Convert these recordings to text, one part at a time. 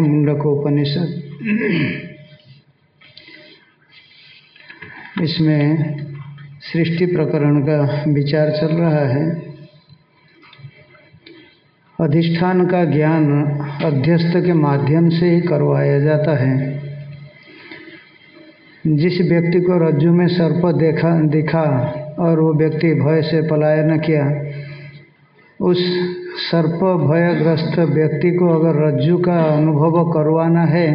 मुंडक उपनिषद। इसमें सृष्टि प्रकरण का विचार चल रहा है। अधिष्ठान का ज्ञान अध्यस्त के माध्यम से ही करवाया जाता है। जिस व्यक्ति को रज्जु में सर्प देखा, दिखा और वो व्यक्ति भय से पलायन किया उस सर्प भयग्रस्त व्यक्ति को अगर रज्जु का अनुभव करवाना है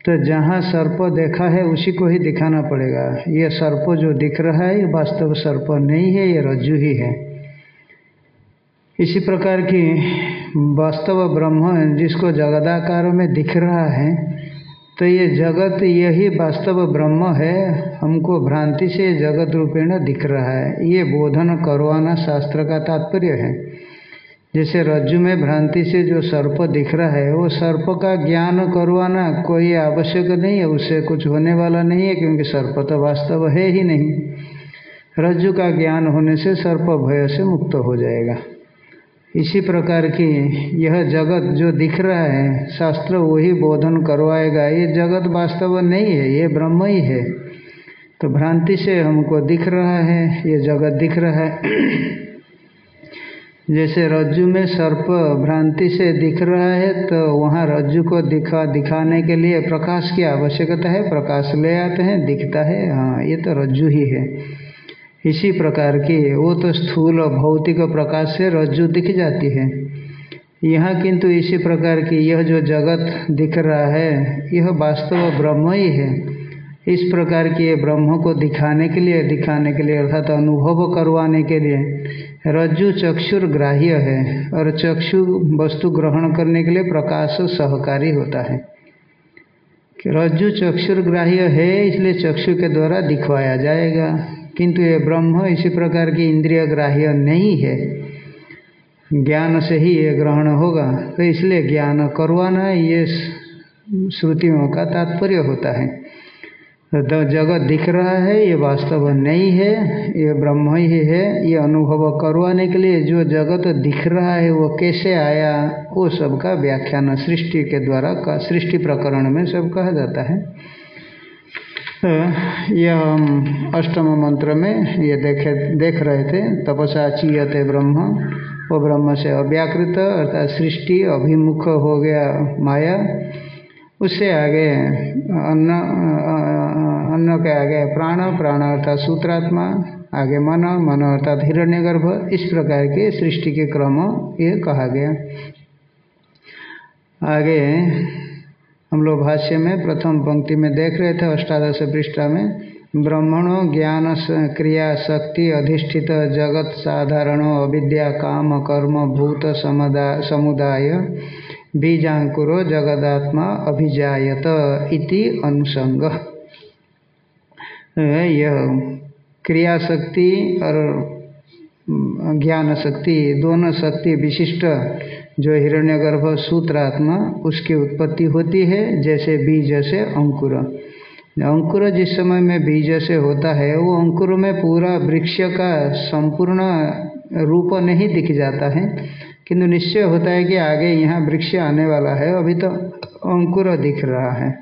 तो जहाँ सर्प देखा है, उसी को ही दिखाना पड़ेगा। ये सर्प जो दिख रहा है, ये वास्तव सर्प नहीं है, ये रज्जु ही है। इसी प्रकार की वास्तव ब्रह्म जिसको जगदाकार में दिख रहा है तो ये जगत यही वास्तव ब्रह्म है, हमको भ्रांति से जगत रूपेण दिख रहा है। ये बोधन करवाना शास्त्र का तात्पर्य है। जैसे रज्जु में भ्रांति से जो सर्प दिख रहा है, वो सर्प का ज्ञान करवाना कोई आवश्यक नहीं है उससे कुछ होने वाला नहीं है, क्योंकि सर्प तो वास्तव है ही नहीं। रज्जु का ज्ञान होने से सर्प भय से मुक्त हो जाएगा। इसी प्रकार की यह जगत जो दिख रहा है, शास्त्र वही बोधन करवाएगा। ये जगत वास्तव नहीं है, ये ब्रह्म ही है। तो भ्रांति से हमको दिख रहा है, ये जगत दिख रहा है। जैसे रज्जु में सर्प भ्रांति से दिख रहा है तो वहाँ रज्जु को दिखा, दिखाने के लिए प्रकाश की आवश्यकता है, प्रकाश ले आते हैं, दिखता है। हाँ ये तो रज्जु ही है। इसी प्रकार की वो तो स्थूल भौतिक प्रकाश से रज्जु दिख जाती है। यहाँ किंतु इसी प्रकार की यह जो जगत दिख रहा है, यह वास्तव ब्रह्म ही है। इस प्रकार की ब्रह्म को दिखाने के लिए, दिखाने के लिए, अर्थात अनुभव करवाने के लिए रज्जु चक्षुर ग्राह्य है और चक्षु वस्तु ग्रहण करने के लिए प्रकाश सहकारी होता है। रज्जु चक्षुर ग्राह्य है, इसलिए चक्षु के द्वारा दिखवाया जाएगा। किंतु ये ब्रह्म, इसी प्रकार की इंद्रिय ग्राह्य नहीं है। ज्ञान से ही ये ग्रहण होगा तो इसलिए ज्ञान करवाना ये श्रुतियों का तात्पर्य होता है। जगत दिख रहा है, ये वास्तव नहीं है, ये ब्रह्म ही है, ये अनुभव करवाने के लिए जो जगत दिख रहा है, वो कैसे आया, वो सबका व्याख्यान सृष्टि के द्वारा का, सृष्टि प्रकरण में सब कहा जाता है। तो यह हम अष्टम मंत्र में ये देखे, देख रहे थे, तपसा चीयते ब्रह्म, वो ब्रह्म से अव्याकृत, अर्थात सृष्टि अभिमुख हो गया माया उससे आगे, अन्न अन्न के आगे प्राण प्राण अर्थात सूत्रात्मा, आगे मन मन अर्थात हिरण्यगर्भ, इस प्रकार के सृष्टि के क्रम ये कहा गया। आगे हम लोग भाष्य में प्रथम पंक्ति में देख रहे थे, अष्टादश पृष्ठा में, ब्रह्मणो ज्ञान क्रिया शक्ति अधिष्ठित जगत साधारणो अविद्या काम कर्म भूत समुदाय। बीजाकुरो जगदात्मा अभिजायत इति अनुसंग यह क्रिया शक्ति और ज्ञान शक्ति दोनों शक्ति विशिष्ट, जो हिरण्यगर्भ सूत्रात्मा, उसकी उत्पत्ति होती है, जैसे बीज से अंकुर। अंकुर जिस समय में बीज से होता है, वो अंकुर में पूरा वृक्ष का संपूर्ण रूप नहीं दिख जाता है। किंतु निश्चय होता है कि आगे यहाँ वृक्ष आने वाला है। अभी तो अंकुर दिख रहा है।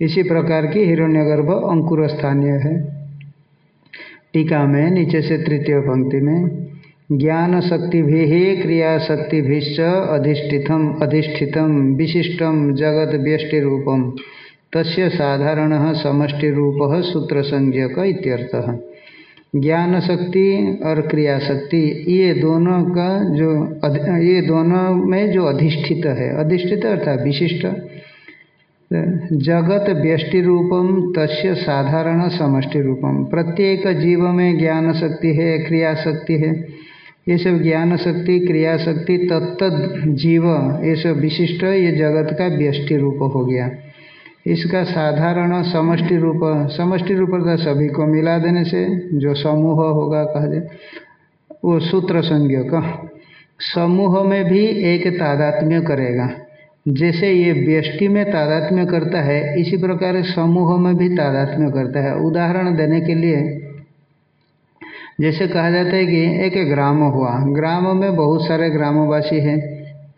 इसी प्रकार की हिरण्यगर्भ अंकुर स्थानीय है। टीका में, नीचे से तृतीय पंक्ति में, ज्ञान शक्ति भी क्रिया शक्ति अधिष्ठितम अधिष्ठितम, विशिष्टम, जगत व्यष्टि रूपम, तस्य साधारण समष्टि रूप सूत्र संज्ञक इत्यर्थ। ज्ञान शक्ति और क्रिया शक्ति ये दोनों का जो ये दोनों में जो अधिष्ठित है, अधिष्ठित अर्थात विशिष्ट, जगत व्यष्टि रूपम तस्य साधारण समष्टि रूपम। प्रत्येक जीव में ज्ञान शक्ति है क्रिया शक्ति है। ये सब ज्ञान शक्ति क्रिया शक्ति तत्त जीव, ये सब विशिष्ट, ये जगत का व्यष्टि रूप हो गया। इसका साधारण समष्टि रूप समष्टि रूप था सभी को मिला देने से, जो समूह होगा कहा जाए, वो सूत्र संज्ञ का समूह में भी एक तादात्म्य करेगा। जैसे ये व्यष्टि में तादात्म्य करता है, इसी प्रकार समूह में भी तादात्म्य करता है। उदाहरण देने के लिए, जैसे कहा जाता है कि एक ग्राम हुआ। ग्राम में बहुत सारे ग्रामवासी हैं।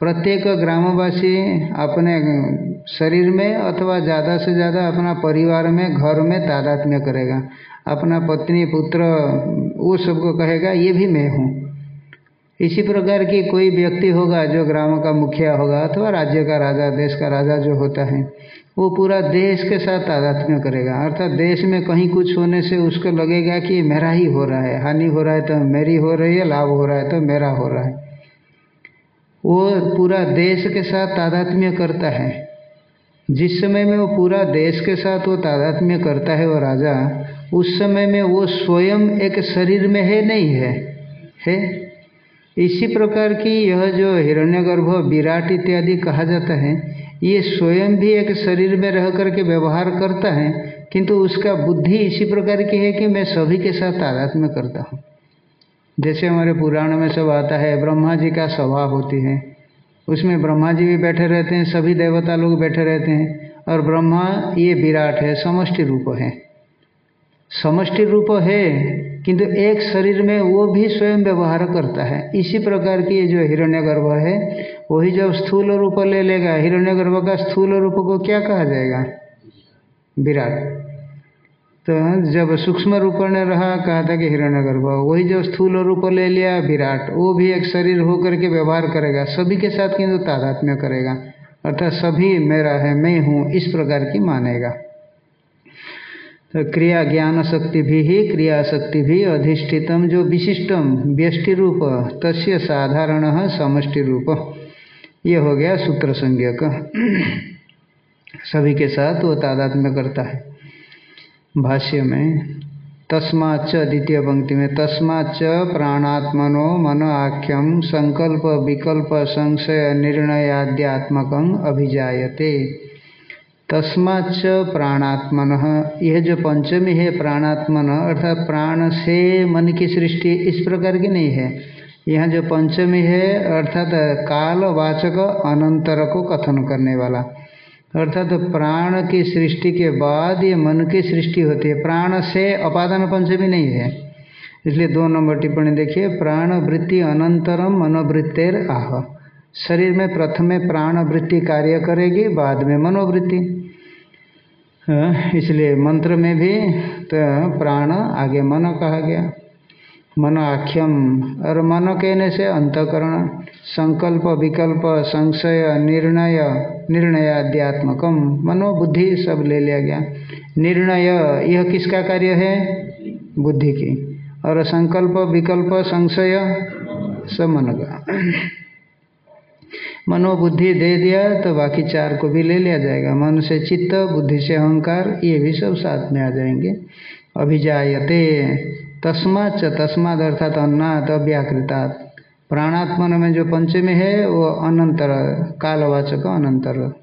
प्रत्येक ग्रामवासी अपने शरीर में अथवा ज़्यादा से ज़्यादा अपना परिवार में, घर में तादात्म्य करेगा। अपना पत्नी, पुत्र, वो सबको कहेगा, ये भी मैं हूँ। इसी प्रकार की कोई व्यक्ति होगा जो ग्राम का मुखिया होगा अथवा राज्य का राजा, देश का राजा जो होता है, वो पूरा देश के साथ तादात्म्य करेगा। अर्थात देश में कहीं कुछ होने से उसको लगेगा कि मेरा ही हो रहा है। हानि हो रहा है तो मेरी हो रही है, लाभ हो रहा है तो मेरा हो रहा है। वो पूरा देश के साथ तादात्म्य करता है। जिस समय में वो पूरा देश के साथ वो तादात्म्य करता है वो राजा, उस समय में वो स्वयं एक शरीर में है नहीं है? है? इसी प्रकार की यह जो हिरण्यगर्भ, विराट इत्यादि कहा जाता है, ये स्वयं भी एक शरीर में रह करके व्यवहार करता है, किंतु उसका बुद्धि इसी प्रकार की है कि मैं सभी के साथ तादात्म्य करता हूँ। जैसे हमारे पुराण में सब आता है, ब्रह्मा जी का स्वभाव होती है उसमें ब्रह्मा जी भी बैठे रहते हैं, सभी देवता लोग बैठे रहते हैं और ब्रह्मा ये विराट है, समष्टि रूप है। समष्टि रूप है, किंतु एक शरीर में वो भी स्वयं व्यवहार करता है। इसी प्रकार की ये जो हिरण्यगर्भ है, वही जब स्थूल रूप ले लेगा, हिरण्यगर्भ का स्थूल रूप को क्या कहा जाएगा? विराट। तो जब सूक्ष्म रूप में रहा, कहा था कि हिरण्यगर्भ, वही जो स्थूल रूप ले लिया, विराट, वो भी एक शरीर होकर के व्यवहार करेगा, सभी के साथ किंतु तादात्म्य करेगा। अर्थात सभी मेरा है, मैं हूँ, इस प्रकार की मानेगा। तो क्रिया ज्ञान शक्ति भी ही, क्रिया शक्ति भी अधिष्ठितम, जो विशिष्टम, व्यष्टि रूप, तस्य साधारण, समष्टि रूप। ये हो गया सूत्र संज्ञक। सभी के साथ वो तादात्म्य करता है। भाष्य में तस्माच द्वितीय पंक्ति में तस्माच प्राणात्मनो मन आख्यम संकल्प विकल्प संशय निर्णयाद्यात्मक अभिजायते। तस्माच प्राणात्मन, यह जो पंचमी है प्राणात्मन, अर्थात प्राण से मन की सृष्टि इस प्रकार की नहीं है। यह जो पंचमी है, अर्थात काल वाचक अनंतर को कथन करने वाला। अर्थात तो प्राण की सृष्टि के बाद ये मन की सृष्टि होती है। प्राण से अपादान पंचमी नहीं है। इसलिए दो नंबर टिप्पणी देखिए प्राण वृत्ति अनंतरम मनोवृत्तिर आह। शरीर में प्रथमे प्राण वृत्ति कार्य करेगी बाद में मनोवृत्ति। हाँ, इसलिए मंत्र में भी तो प्राण आगे मन कहा गया। मन आख्यम और मन कहने से अंतकरण। संकल्प, विकल्प, संशय, निर्णय निर्णय निर्णयाध्यात्मकम। मनोबुद्धि सब ले लिया गया। निर्णय, यह किसका कार्य है? बुद्धि की। और संकल्प, विकल्प, संशय सब मन का मनोबुद्धि दे दिया तो बाकी चार को भी ले लिया जाएगा। मन से चित्त, बुद्धि से अहंकार, ये भी सब साथ में आ जाएँगे। अभिजायते तस्माच तस्माद अर्थात अन्नात, अव्याकृतात्। प्राणात्मन में जो पंचमी है, वो अनंतर, कालवाचक अनंतर।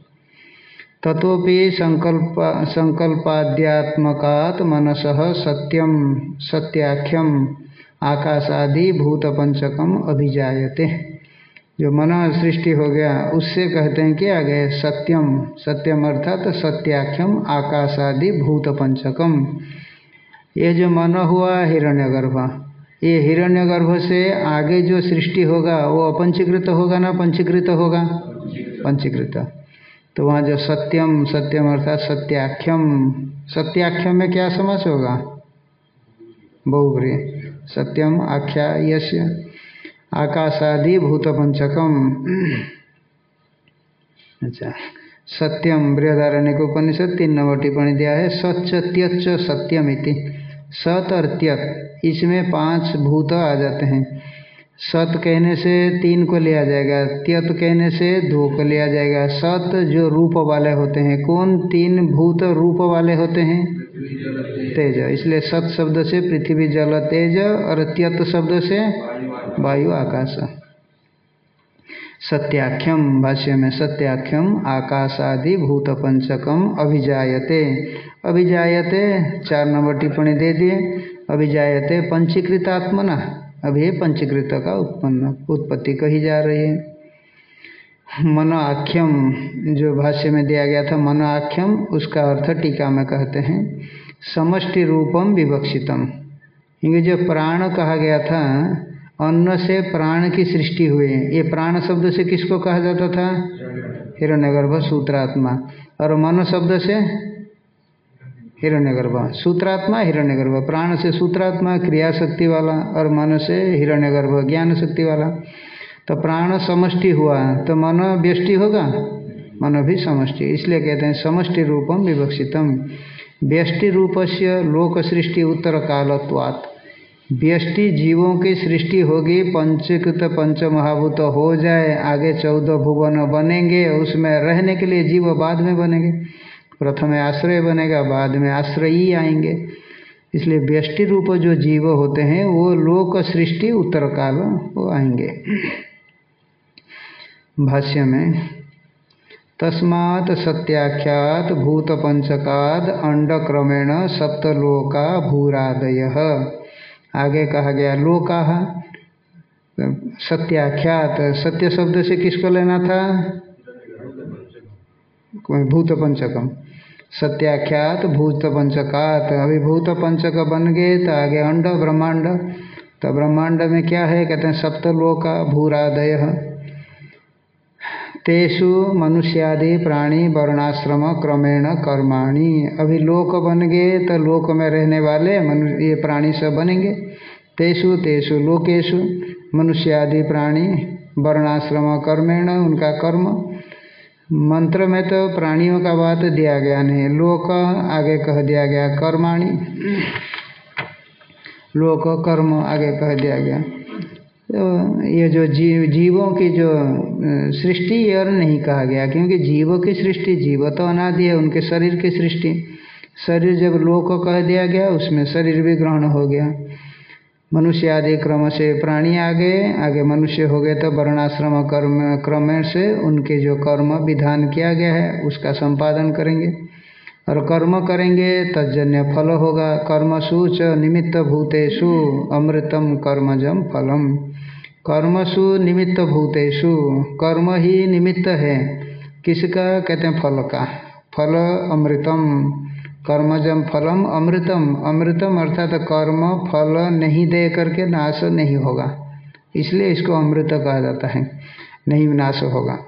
तथोपि संकल्प संकल्पाद्यात्मकात मनस सत्यम सत्याख्यम आकाशादि भूत पंचकम अभिजायते। जो मन सृष्टि हो गया, उससे कहते हैं कि आगे सत्यम सत्यम अर्थात सत्याख्यम, आकाशादि भूत पंचकम ये जो मन हुआ, हिरण्यगर्भ। ये हिरण्यगर्भ से आगे जो सृष्टि होगा वो अपंचीकृत होगा ना पंचीकृत होगा? पंचीकृत। तो वहाँ जो सत्यम सत्यम अर्थात सत्याख्यम सत्याख्यम में क्या समझ होगा? बहुप्रिय सत्यम आख्या यश आकाशादि भूत पंचकम अच्छा। सत्यम बृहदारण्य को उपनिषद तीन नंबर टिप्पणी दिया है सच त्यच सत्यम इति सत और त्यक, इसमें पाँच भूत आ जाते हैं। सत कहने से तीन को लिया जाएगा त्यत कहने से दो को लिया जाएगा। सत जो रूप वाले होते हैं, कौन? तीन भूत रूप वाले होते हैं। तेज, इसलिए सत शब्द से पृथ्वी, जल, तेज और त्यत शब्द से वायु, आकाश। सत्याख्यम भाष्य में सत्याख्यम आकाशादि भूत पंचकम अभिजायते। अभिजायते, चार नंबर टिप्पणी दे दिए। अभिजायते पंचीकृतात्मना। अभी पंचीकृत का उत्पन्न, उत्पत्ति कही जा रही है। मनो आख्यम जो भाष्य में दिया गया था मनो आख्यम उसका अर्थ टीका में कहते हैं, समष्टि रूपम विवक्षितम। क्योंकि जो प्राण कहा गया था अन्न से प्राण की सृष्टि हुई। ये प्राण शब्द से किसको कहा जाता था? हिरण्यगर्भ सूत्रात्मा। और मन शब्द से? हिरण्य हिरण्यगर्भ। सूत्रात्मा, हिरण्यगर्भ। प्राण से सूत्रात्मा, क्रिया शक्ति वाला, और मन से हिरण्यगर्भ, ज्ञान शक्ति वाला। तो प्राण समष्टि हुआ तो मन व्यष्टि होगा? मन भी समष्टि। इसलिए कहते हैं समष्टि रूपम विवक्षितम। व्यष्टि रूप से लोक सृष्टि उत्तर कालत्वात् व्यष्टि जीवों की सृष्टि होगी, पंचकृत पंच महाभूत हो जाए, आगे चौदह भुवन बनेंगे, उसमें रहने के लिए जीव बाद में बनेंगे, प्रथम आश्रय बनेगा, बाद में आश्रयी आएँगे। इसलिए व्यष्टि रूप जो जीव होते हैं, वो लोक सृष्टि उत्तर काल वो आएँगे। भाष्य में, तस्मात् सत्याख्यात भूत पंचकाद अंड क्रमेण सप्तलोका भूरादय। आगे कहा गया, लोका। सत्याख्यात, सत्य शब्द से किसको लेना था? भूत पंचकम सत्याख्यात भूत पंचकात अभी भूत पंचक बन गए तो आगे अंड ब्रह्मांड। तो ब्रह्मांड में क्या है? कहते हैं सप्तलोका, भूरादय। तेषु मनुष्यादि प्राणी वर्णाश्रम क्रमेण कर्माणी। अभी लोक बन गए तो लोक में रहने वाले मनु, ये प्राणी सब बनेंगे। तेषु तेषु लोकेशु मनुष्यादि प्राणी, वर्णाश्रम कर्मेण उनका कर्म। मंत्र में तो प्राणियों का बात दिया गया नहीं, लोक आगे कह दिया गया कर्माणी। लोक कर्म आगे कह दिया गया। तो ये जो जीव, जीवों की जो सृष्टि ये और नहीं कहा गया, क्योंकि जीवों की सृष्टि, जीव तो अनादि है, उनके शरीर की सृष्टि। शरीर जब लोक कह दिया गया, उसमें शरीर भी ग्रहण हो गया। मनुष्य आदि क्रम से प्राणी आ गए, आगे मनुष्य हो गए तो वर्णाश्रम कर्म क्रम से उनके जो कर्म विधान किया गया है, उसका संपादन करेंगे। और कर्म करेंगे तजन्य फल होगा। कर्मसु च निमित्त भूतेषु, अमृतम कर्मजम फलम। कर्मसु निमित्त भूतेषु, कर्म ही निमित्त है। किसका? कहते हैं फल का। फल अमृतम। कर्मजम फलम अमृतम। अमृतम अर्थात कर्म फल नहीं दे करके नाश नहीं होगा। इसलिए इसको अमृत कहा जाता है। नहीं नाश होगा।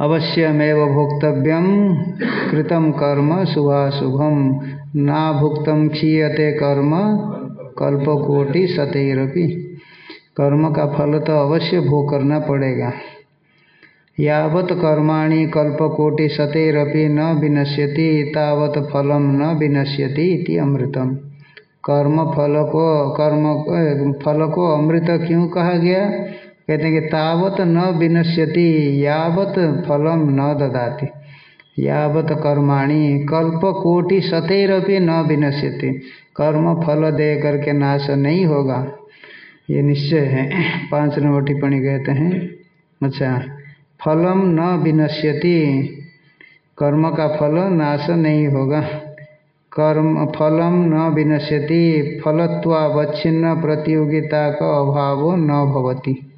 अवश्यमेव भोक्तव्यम कृतम कर्म शुभाशुभम ना भुक्तम क्षीयते कर्म कल्पकोटि सतैरपि। कर्म का फल तो अवश्य भोग करना पड़ेगा। यावत कर्माणि कल्पकोटि सतेरपि न विनश्यति, तावत फलम न विनश्यति इति अमृतम। कर्म फल को, कर्म फल को अमृत क्यों कहा गया? कहते हैं कि तावत न विनश्यति, यावत फलम न ददाति। यावत कर्माणि कल्पकोटि सतेरपि न विनश्यति। कर्म फल दे करके नाश नहीं होगा। ये निश्चय है। पाँच नंबर टिप्पणी कहते हैं। अच्छा फलम न विनश्यति। कर्म का फल नाश नहीं होगा। कर्म, फलम न विनश्यति। फलत्वावच्छिन्न प्रतियोगिता का अभाव न भवति।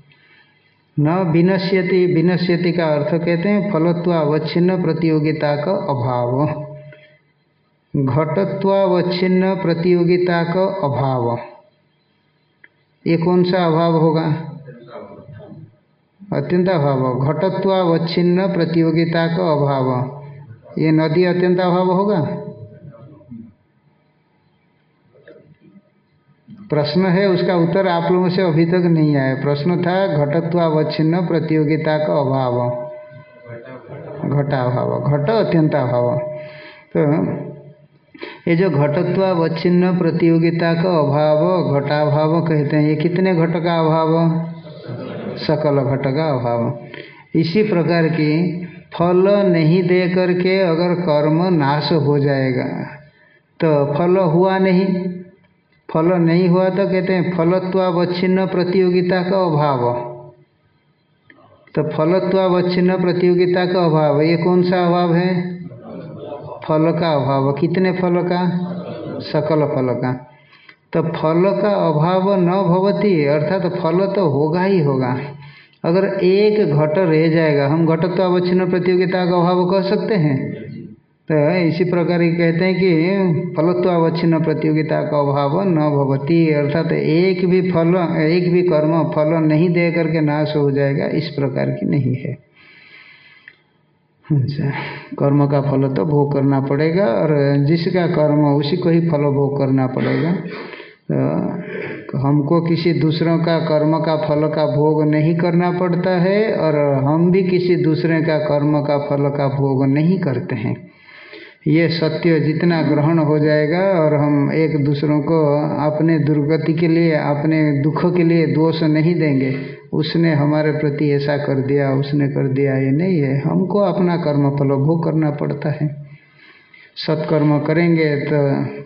न विनश्यति विनश्यति का अर्थ कहते हैं फलत्वावच्छिन्न प्रतियोगिता का अभाव। घटत्वावच्छिन्न प्रतियोगिता का अभाव। ये कौन सा अभाव होगा? अत्यंत अभाव। घटत्वावच्छिन्न प्रतियोगिता का अभाव। ये नदी अत्यंत अभाव होगा? प्रश्न है, उसका उत्तर आप लोगों से अभी तक नहीं आया। प्रश्न था, घटत्वावच्छिन्न प्रतियोगिता का अभाव। घटा अभाव घट अत्यंत अभाव। तो ये जो घटत्वावच्छिन्न प्रतियोगिता का अभाव, घटाभाव कहते हैं, ये कितने घट का अभाव? सकल घट का अभाव। इसी प्रकार की फल नहीं दे करके अगर कर्म नाश हो जाएगा तो फल हुआ नहीं। फल नहीं हुआ तो कहते हैं फलत्वावच्छिन्न प्रतियोगिता का अभाव। तो फलत्वावच्छिन्न प्रतियोगिता का अभाव, ये कौन सा अभाव है? फल का अभाव। कितने फल का? सकल फल का। तो फल का अभाव न भवती, अर्थात तो फल तो होगा ही होगा। अगर एक घट रह जाएगा, हम घटत्वावच्छिन्न प्रतियोगिता का अभाव कह सकते हैं। तो इसी प्रकार की कहते हैं कि फलत्वावच्छिन्न प्रतियोगिता का अभाव न भवती, अर्थात तो एक भी फल, एक भी कर्म फल नहीं दे करके नाश हो जाएगा, इस प्रकार की नहीं है। अच्छा कर्म का फल तो भोग करना पड़ेगा और जिसका कर्म, उसी को ही फल भोग करना पड़ेगा। तो हमको किसी दूसरों का कर्म का फल का भोग नहीं करना पड़ता है और हम भी किसी दूसरे का कर्म का फल का भोग नहीं करते हैं। ये सत्य जितना ग्रहण हो जाएगा और हम एक दूसरों को अपने दुर्गति के लिए, अपने दुख के लिए दोष नहीं देंगे। उसने हमारे प्रति ऐसा कर दिया, उसने कर दिया, ये नहीं है। हमको अपना कर्म फल भोग करना पड़ता है। सत्कर्म करेंगे तो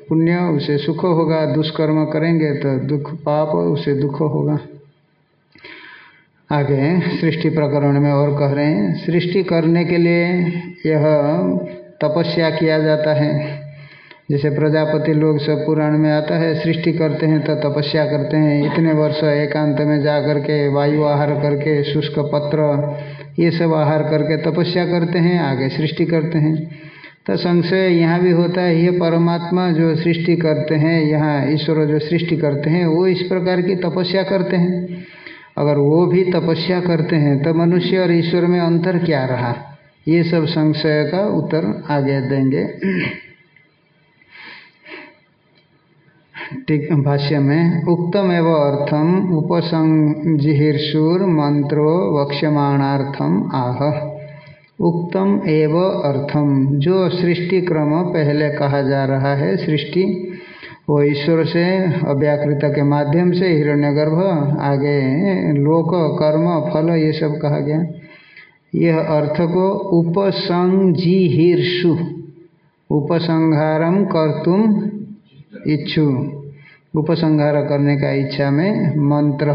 पुण्य उसे सुख होगा, दुष्कर्म करेंगे तो दुख, पाप उसे दुख होगा। आगे सृष्टि प्रकरण में और कह रहे हैं, सृष्टि करने के लिए यह तपस्या किया जाता है। जैसे प्रजापति लोग सब पुराण में आता है, सृष्टि करते हैं तो तपस्या करते हैं। इतने वर्ष एकांत में जा करके वायु आहार करके, शुष्क पत्र, ये सब आहार करके तपस्या करते हैं, आगे सृष्टि करते हैं। तो संशय यहाँ भी होता है, ये परमात्मा जो सृष्टि करते हैं, यहाँ ईश्वर जो सृष्टि करते हैं, वो इस प्रकार की तपस्या करते हैं। अगर वो भी तपस्या करते हैं तो मनुष्य और ईश्वर में अंतर क्या रहा? ये सब संशय का उत्तर आगे देंगे। भाष्य में उक्तम एवं अर्थम उपसंजिहिर्षुर मंत्रो वक्ष्यमाणार्थम आह। उक्तम एव अर्थम। जो सृष्टि क्रम पहले कहा जा रहा है, सृष्टि, वो ईश्वर से अव्याकृत के माध्यम से हिरण्यगर्भ, आगे लोक, कर्म, फल, ये सब कहा गया। यह अर्थ को उपसंजीहिर्षु उपसंहारम कर्तुम इच्छु। उपसंहार करने का इच्छा में मंत्र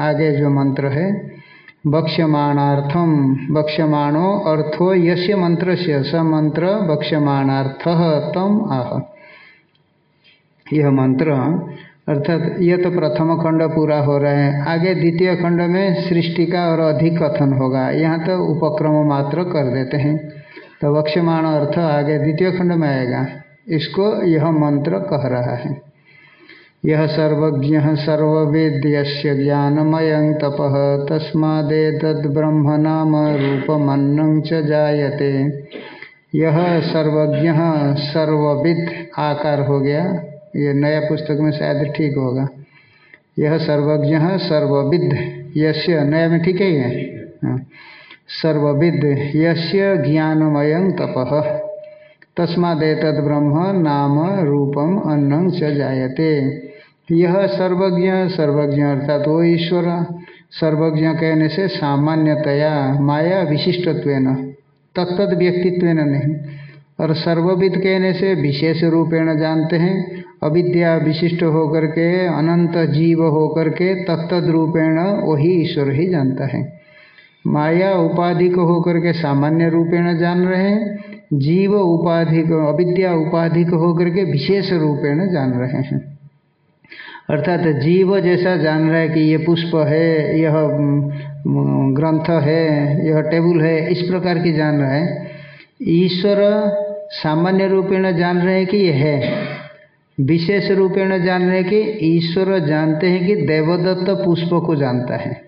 आगे जो मंत्र है बक्ष्यमाणार्थम बक्ष्यमाणो अर्थो यस्य मंत्र से स मंत्र बक्ष्यमाणार्थ तम आह। यह मंत्र, अर्थात यह तो प्रथम खंड पूरा हो रहा है, आगे द्वितीय खंड में सृष्टि का और अधिक कथन होगा, यहाँ तो उपक्रम मात्र कर देते हैं। तो वक्ष्यमाण अर्थ आगे द्वितीय खंड में आएगा, इसको यह मंत्र कह रहा है। यह सर्वज्ञ सर्ववेद यस्य ज्ञानमय तप जायते। यह सर्वज्ञ सर्वविद आकार हो गया, ये नया पुस्तक में शायद ठीक होगा। यह सर्वज्ञ सर्वविद यश्य नया में ठीक है हाँ। सर्वविद यश्य ज्ञानमय तप तस्मादेत ब्रह्म नाम रूपम अन्नं च जायते। यह सर्वज्ञ सर्वज्ञ अर्थात वो ईश्वर, सर्वज्ञ कहने से सामान्यतया माया विशिष्टत्व तत्त व्यक्तित्व नहीं। और सर्वविद कहने से विशेष रूपेण जानते हैं, अविद्या विशिष्ट होकर के, अनंत जीव होकर के तत्त रूपेण वही ईश्वर ही जानता है। माया उपाधि को होकर के सामान्य रूपेण जान रहे हैं, जीव उपाधि को अविद्या उपाधि को होकर के विशेष रूपेण जान रहे हैं। अर्थात जीव जैसा जान रहा है कि ये पुष्प है, यह ग्रंथ है, यह टेबुल है, इस प्रकार की जान रहा है। ईश्वर सामान्य रूपेण जान रहे हैं कि यह है। विशेष रूपेण जान रहे हैं कि ईश्वर जानते हैं कि देवदत्त पुष्प को जानता है।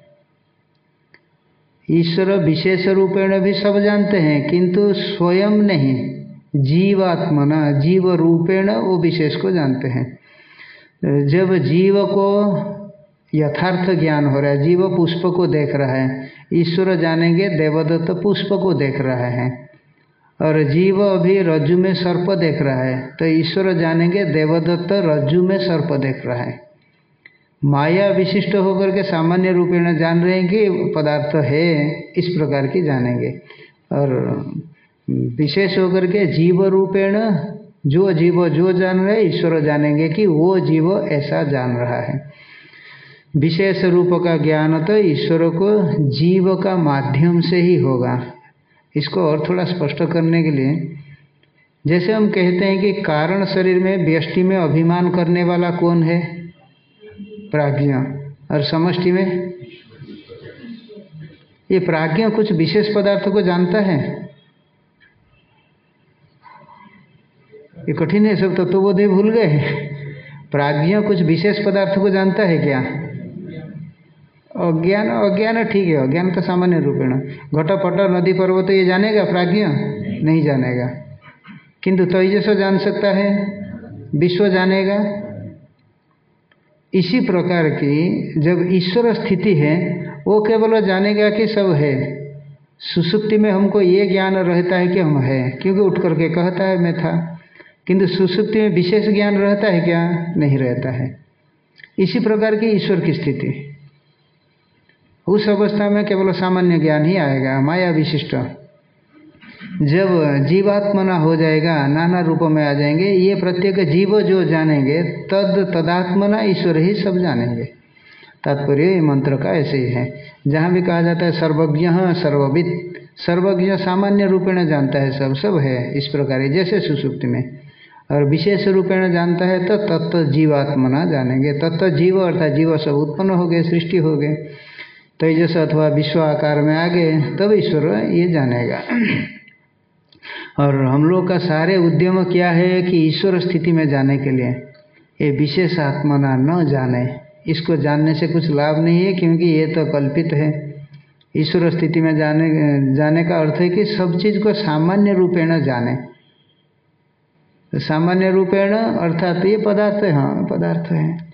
ईश्वर विशेष रूपेण भी सब जानते हैं, किंतु स्वयं नहीं। जीवात्मना, जीव रूपेण वो विशेष को जानते हैं। जब जीव को यथार्थ ज्ञान हो रहा है, जीव पुष्प को देख रहा है, ईश्वर जानेंगे देवदत्त पुष्प को देख रहा है। और जीव अभी रज्जु में सर्प देख रहा है तो ईश्वर जानेंगे देवदत्त रज्जु में सर्प देख रहा है। माया विशिष्ट होकर के सामान्य रूपेण जान रहे हैं कि पदार्थ है, इस प्रकार की जानेंगे। और विशेष होकर के जीव रूपेण जो जीव जो जान रहे, ईश्वर जानेंगे कि वो जीव ऐसा जान रहा है। विशेष रूप का ज्ञान तो ईश्वर को जीव का माध्यम से ही होगा। इसको और थोड़ा स्पष्ट करने के लिए, जैसे हम कहते हैं कि कारण शरीर में व्यष्टि में अभिमान करने वाला कौन है? प्राज्ञ। और समष्टि में? ये प्राज्ञ कुछ विशेष पदार्थ को जानता है। ये कठिन है, सब तत्वबोधे भूल गए प्राज्ञ कुछ विशेष पदार्थ को जानता है क्या? अज्ञान अज्ञान ठीक है, अज्ञान तो सामान्य रूपेण घटपट, नदी, पर्वत, ये जानेगा प्राज्ञ? नहीं जानेगा। किंतु तेजस जान सकता है, विश्व जानेगा। इसी प्रकार की जब ईश्वर स्थिति है, वो केवल जानेगा कि सब है। सुसुप्ति में हमको ये ज्ञान रहता है कि हम है, क्योंकि उठ करके कहता है मैं था। किंतु सुसुप्ति में विशेष ज्ञान रहता है क्या? नहीं रहता है। इसी प्रकार की ईश्वर की स्थिति। उस अवस्था में केवल सामान्य ज्ञान ही आएगा, माया विशिष्ट। जब जीवात्मना हो जाएगा, नाना रूपों में आ जाएँगे, ये प्रत्येक जीव जो जानेंगे, तद तदात्मना ईश्वर ही सब जानेंगे। तात्पर्य ये मंत्र का ऐसे ही है। जहाँ भी कहा जाता है सर्वज्ञ, सर्वविद, सर्वज्ञ सामान्य रूपेण जानता है सब सब है इस प्रकार जैसे सुसुप्ति में। और विशेष रूपेण जानता है तो तत्व जीवात्मना जानेंगे। तत्व जीव अर्थात जीव सब उत्पन्न हो गए, सृष्टि हो गए। तेजस अथवा विश्व आकार में आ गए, तब ईश्वर ये जानेगा। और हम लोग का सारे उद्यम क्या है कि ईश्वर स्थिति में जाने के लिए। ये विशेष आत्मना न जाने। इसको जानने से कुछ लाभ नहीं है, क्योंकि ये तो कल्पित है। ईश्वर स्थिति में जाने जाने का अर्थ है कि सब चीज़ को सामान्य रूपेण जाने। तो सामान्य रूपेण अर्थात ये पदार्थ हाँ पदार्थ है।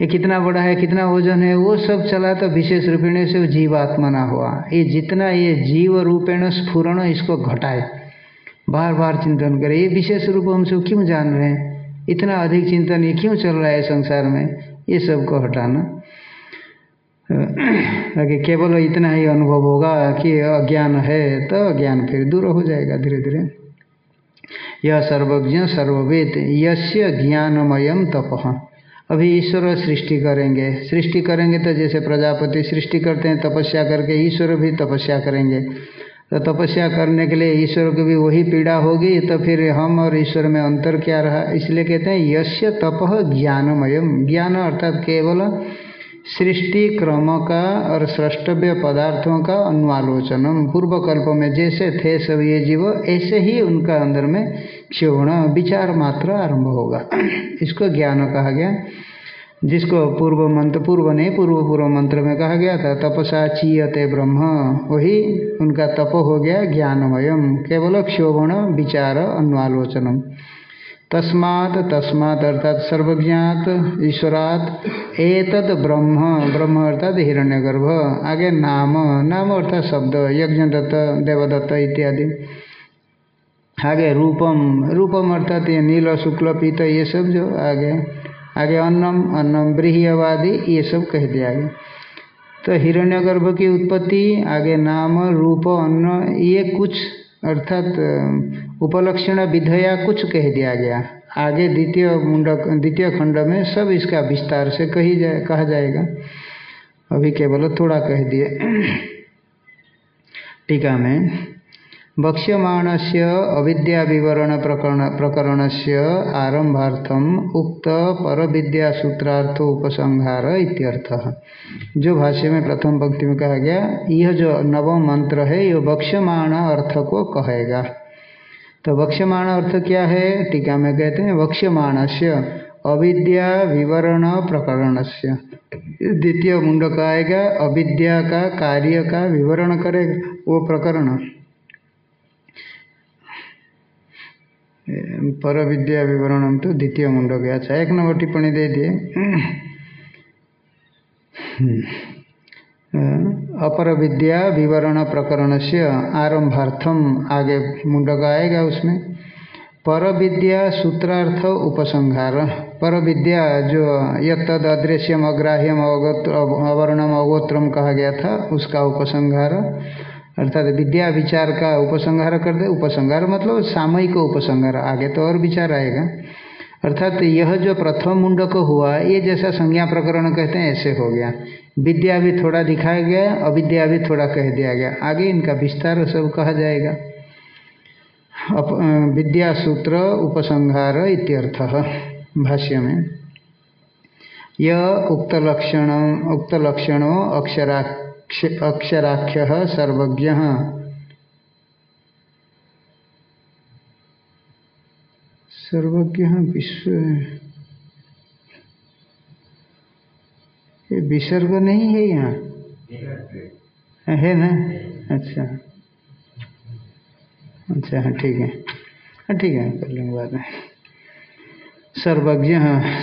ये कितना बड़ा है, कितना वज़न है, वो सब चला तो विशेष रूपेण से जीवात्मा ना हुआ। ये जितना ये जीव रूपेण स्फुरण इसको घटाए। बार बार चिंतन करे, ये विशेष रूप हम सब क्यों जान रहे हैं? इतना अधिक चिंतन ये क्यों चल रहा है संसार में? ये सबको हटाना। कि केवल इतना ही अनुभव होगा कि अज्ञान है तो अज्ञान फिर दूर हो जाएगा धीरे धीरे यह सर्वज्ञ सर्ववेद, यस्य ज्ञानमयम तप। अभी ईश्वर सृष्टि करेंगे। सृष्टि करेंगे तो जैसे प्रजापति सृष्टि करते हैं, तपस्या करके ईश्वर भी तपस्या करेंगे। तो तपस्या करने के लिए ईश्वर को भी वही पीड़ा होगी तो फिर हम और ईश्वर में अंतर क्या रहा? इसलिए कहते हैं यश्य तप ज्ञानमयम ज्ञान अर्थात केवल सृष्टि क्रम का और सृष्टव्य पदार्थों का अनुआलोचनम। पूर्व कल्प में जैसे थे सब ये जीव, ऐसे ही उनका अंदर में क्षोण विचार मात्र आरंभ होगा। इसको ज्ञान कहा गया। जिसको पूर्व मंत्र, पूर्व नहीं, पूर्व पूर्व मंत्र में कहा गया था, तपसा चीयते ब्रह्म। वही उनका तप हो गया ज्ञानमयम। केवल क्षोभण, विचार, अनुआलोचनम। तस्मात तस्मात अर्थात सर्वज्ञात, ईश्वरात, एतद ब्रह्म ब्रह्म अर्थात हिरण्यगर्भ, आगे नाम नाम अर्थात शब्द यज्ञ दत्त देवदत्त इत्यादि। आगे रूपम रूपम अर्थात ये नील, शुक्ल, पीत, ये सब जो आगे आगे अन्नम अन्नम ब्रीहवादी ये सब कह दिया गया तो हिरण्यगर्भ की उत्पत्ति, आगे नाम, रूप, अन्न, ये कुछ अर्थात उपलक्षण विधया कुछ कह दिया गया। आगे द्वितीय मुंडक द्वितीय खंड में सब इसका विस्तार से कही जाए कहा जाएगा। अभी केवल थोड़ा कह दिए। टीका में वक्ष्यमाण से अविद्या विवरण प्रकरण प्रकरण से आरंभार्थम उक्त पर विद्या सूत्रार्थ उपसंहार इत्यर्थ। जो भाष्य में प्रथम पंक्ति में कहा गया, यह जो नवम मंत्र है यह वक्ष्यमाण अर्थ को कहेगा। तो वक्ष्यमाण अर्थ क्या है? टीका में कहते हैं वक्ष्यमाण से अविद्या विवरण प्रकरण से द्वितीय मुंड का आएगा, अविद्या का कार्य का विवरण करेगा। वो प्रकरण पर विद्या विवरण तो द्वितीय मुंड गया अच्छा एक नंबर टिप्पणी दे दिए। अपर विद्या विवरण प्रकरण से आरंभार्थम आगे मुंडक आएगा उसमें। पर विद्या सूत्रार्थ उपसंहार। पर विद्या जो यद अदृश्यम, अग्राह्यम अवगोत्र अवर्णम अवगोत्रम कहा गया था, उसका उपसंहार। अर्थात विद्या विचार का उपसंहार कर दे। उपसंहार मतलब सामयिक उपसंहार। आगे तो और विचार आएगा। अर्थात यह जो प्रथम मुंडक हुआ, ये जैसा संज्ञा प्रकरण कहते हैं, ऐसे हो गया। विद्या भी थोड़ा दिखाया गया, अविद्या भी थोड़ा कह दिया गया। आगे इनका विस्तार सब कहा जाएगा। विद्या सूत्र उपसंहार इत्यर्थ, भाष्य में। यह उक्त लक्षण, उक्त लक्षणों अक्षराक्ष अक्षराख्य सर्वज्ञ। सर्वज्ञ विश्व ये विसर्ग नहीं है यहाँ। है ना? अच्छा। अच्छा हाँ ठीक है। हाँ ठीक है, कर लेंगे बाद में। सर्वज्ञ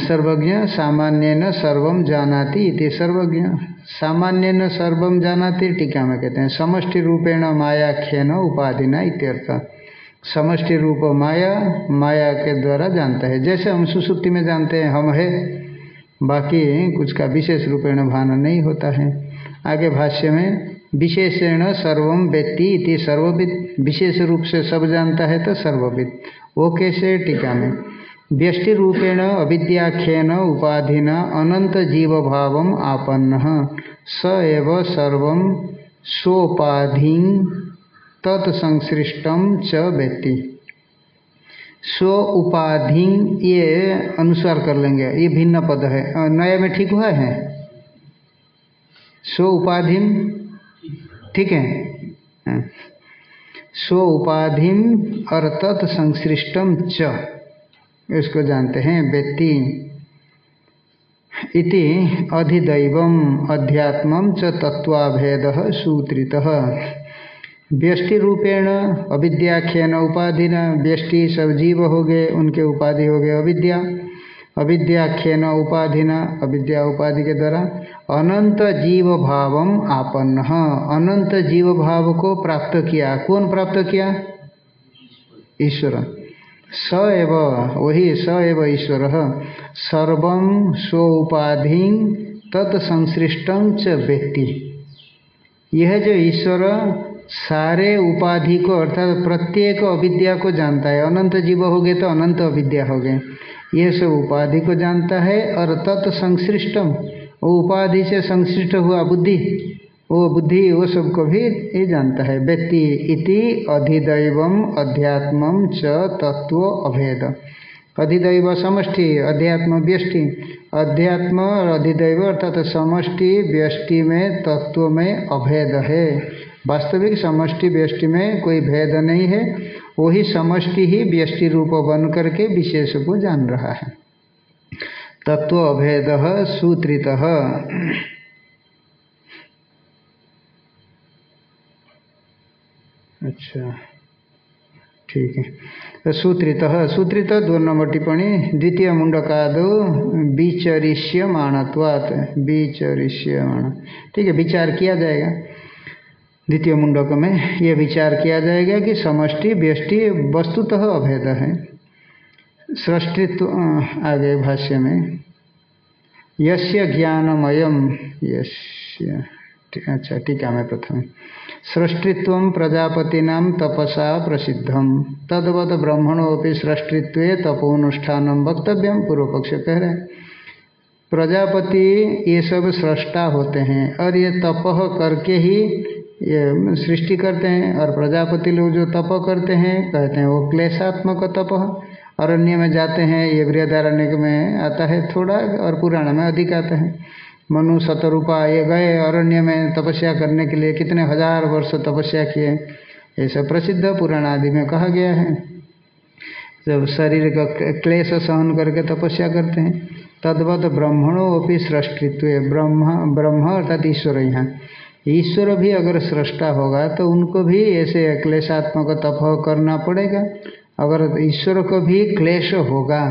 सर्वज्ञ सामान्य न सर्वम जानाति इति सर्वज्ञ। सामान्य न सर्वम जानाति टीका में कहते हैं? समष्टि रूपेण मायाख्यन उपाधिना इत्यर्थ। समष्टि रूप माया माया के द्वारा जानता है। जैसे हम सुसुप्ति में जानते हैं, हम है, बाकी कुछ का विशेष रूपेण भान नहीं होता है। आगे भाष्य में, विशेषण सर्वम व्यक्ति इति सर्वविद। विशेष रूप से सब जानता है तो सर्वविद। वो कैसे? टीका में। व्यष्टि रूपेण अविद्याख्यन, उपाधिन अनंत जीव भाव आपन्न। स एव सर्व सोपाधि तत्संश्लिष्टम च व्यक्ति। स्व उपाधि ये अनुसार कर लेंगे, ये भिन्न पद है। नया में ठीक हुआ है? स्व उपाधि? ठीक है। हाँ। स्व उपाधि और तत्संश्लिष्टम च। इसको जानते हैं व्यक्ति। इति अधिदैव अध्यात्म च तत्वाभेद सूत्रित। व्यष्टि रूपेण अविद्याख्यन उपाधि व्यष्टि सब जीव हो गए उनके उपाधि हो गए अविद्या। अविद्याख्यन उपाधि अविद्या उपाधि के द्वारा अनंत जीव भाव आपन्न। अनंत जीव भाव को प्राप्त किया। कौन प्राप्त किया? ईश्वर। स एव, वही स एव ईश्वर। सर्व स्व उपाधि तत्संश्लिष्टम च व्यक्ति। यह जो ईश्वर सारे उपाधि को, अर्थात प्रत्येक अविद्या को जानता है। अनंत जीव हो गए तो अनंत अविद्या हो गए। ये सब उपाधि को जानता है और तत्संश्लिष्टम वो उपाधि से संश्लिष्ट हुआ बुद्धि। वो बुद्धि, वो सबको भी ये जानता है। व्यक्ति इति अधिदैव अध्यात्म च तत्व अभेद। अधिदैव समष्टि, अध्यात्म व्यष्टि। अध्यात्म और अधिदैव अर्थात समष्टि, व्यष्टि में तत्व में अभेद है। वास्तविक समष्टि, व्यष्टि में कोई भेद नहीं है। वही समष्टि ही व्यष्टि रूप बन करके विशेष को जान रहा है। तत्व अभेद सूत्रित। अच्छा ठीक है। तो सूत्रित सूत्रित दो नंबर टिप्पणी, द्वितीय मुंडकाद बीचरिष्यमाणत्वात् बीचरिष्यमाण ठीक है, विचार किया जाएगा। द्वितीय मुंडक में यह विचार किया जाएगा कि समष्टि, व्यष्टि वस्तुतः अभेद है। सृष्टित्व आगे भाष्य में, यस्य ज्ञानमयम यस्य अच्छा टीका में प्रथम। सृष्टित्व प्रजापतिना तपसा प्रसिद्धम। तदवत ब्रह्मणोपि सृष्टित्व तपोनुष्ठान वक्तव्य पूर्व पक्ष कह रहे प्रजापति ये सब सृष्टा होते हैं और ये तप करके ही ये सृष्टि करते हैं और प्रजापति लोग जो तप करते हैं, कहते हैं वो क्लेशात्मक तप। अरण्य में जाते हैं, ये बृहदारण्य में आता है थोड़ा और पुराण में अधिक आता है। मनु शतरूपा ये गए अरण्य में तपस्या करने के लिए कितने हज़ार वर्ष तपस्या किए, ये सब प्रसिद्ध पुराण आदि में कहा गया है। जब शरीर का क्लेश सहन करके तपस्या करते हैं, तद्वत ब्रह्मणों अपनी सृष्टित्व, ब्रह्म ब्रह्म अर्थात ईश्वर यहाँ ईश्वर भी अगर सृष्टा होगा तो उनको भी ऐसे क्लेशात्मक तप करना पड़ेगा। अगर ईश्वर को भी क्लेश होगा,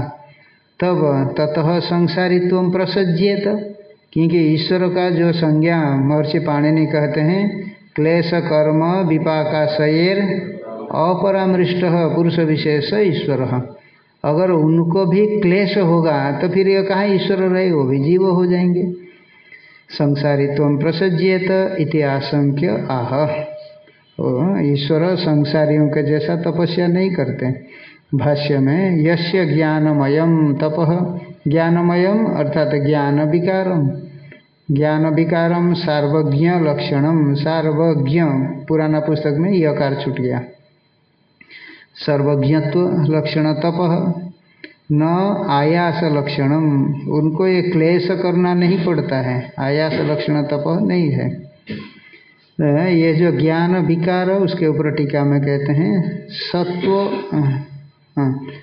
तब ततः संसारित्व प्रसज्येत। क्योंकि ईश्वर का जो संज्ञा महर्षि पाणिनि कहते हैं, क्लेश कर्म विपाकाशयर अपरामृष्ट पुरुष विशेष ईश्वर। अगर उनको भी क्लेश होगा तो फिर ये कहाँ ईश्वर रहे? वो भी जीव हो जाएँगे। संसारित्व प्रसज्येत इति आशंक्य आह। ईश्वर संसारियों के जैसा तपस्या नहीं करते। भाष्य में, यस्य ज्ञानमयम तप। ज्ञानमयम अर्थात ज्ञान विकारम ज्ञान विकारम सार्वज्ञ। लक्षणम सार्वज्ञ पुराना पुस्तक में यह कार छूट गया। सर्वज्ञत्व लक्षण तप, न आयास लक्षणम उनको ये क्लेश करना नहीं पड़ता है। आयास लक्षण तप नहीं है। ये जो ज्ञान विकार उसके ऊपर टीका में कहते हैं, सत्व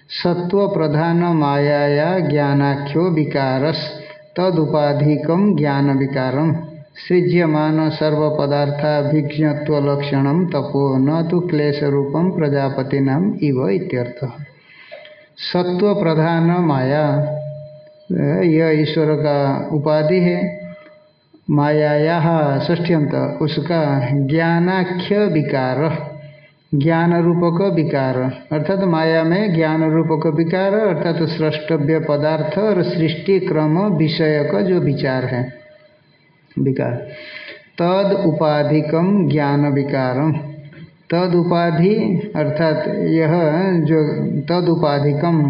सत्व प्रधान माया ज्ञानाख्यो विकारस तदुपाधिकम ज्ञान विकारम सृज्यमान सर्व तपो न तो क्लेश रूपम इव इत्यर्थ। सत्व प्रधान माया यह ईश्वर का उपाधि है। माया ष्ठ्यंत उसका ज्ञानाख्य विकार ज्ञान रूपक विकार। अर्थात माया में ज्ञान रूपक विकार, अर्थात स्रष्टव्य पदार्थ और सृष्टि क्रम विषय का जो विचार है। विकार। तद उपाधिकम ज्ञान विकारम तद उपाधि, अर्थात यह जो तद उपाधिकम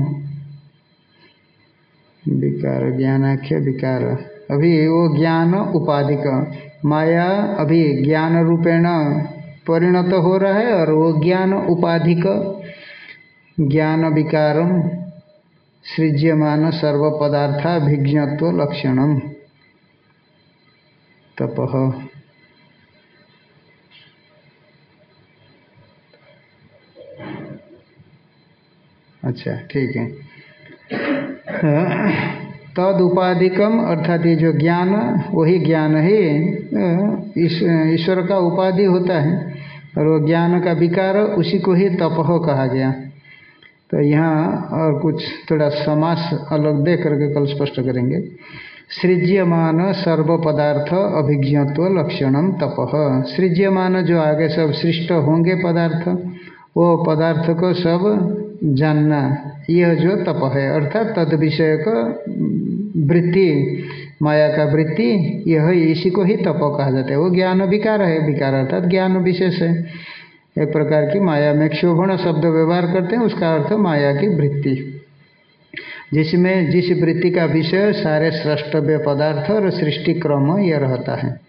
विकार, ज्ञानाख्य विकार। अभी वो ज्ञान उपाधिक। माया अभी ज्ञान रूपेण परिणत हो रहा है और वो ज्ञान उपाधिक ज्ञान विकारम सृज्यमान सर्व पदार्थाभिज्ञत्व लक्षणम तप। अच्छा ठीक है। तद उपाधिकम अर्थात ये जो ज्ञान वही ज्ञान ही ईश्वर इस, का उपाधि होता है। और वो ज्ञान का विकार उसी को ही तपह कहा गया। तो यहाँ और कुछ थोड़ा समास अलग दे करके कल स्पष्ट करेंगे। सृज्यमान सर्व पदार्थ अभिज्ञत्व लक्षणम तपह सृज्यमान जो आगे सब सृष्ट होंगे पदार्थ, वो पदार्थ को सब जानना, यह जो तप है, अर्थात तद विषय का वृत्ति माया का वृत्ति, यह इसी को ही तप कहा जाता है वो ज्ञान विकार है, विकार अर्थात ज्ञान विशेष है। एक प्रकार की माया में क्षोभण शब्द व्यवहार करते हैं, उसका अर्थ माया की वृत्ति। जिसमें, जिस वृत्ति का विषय सारे सृष्टव्य पदार्थ और सृष्टि क्रम यह रहता है।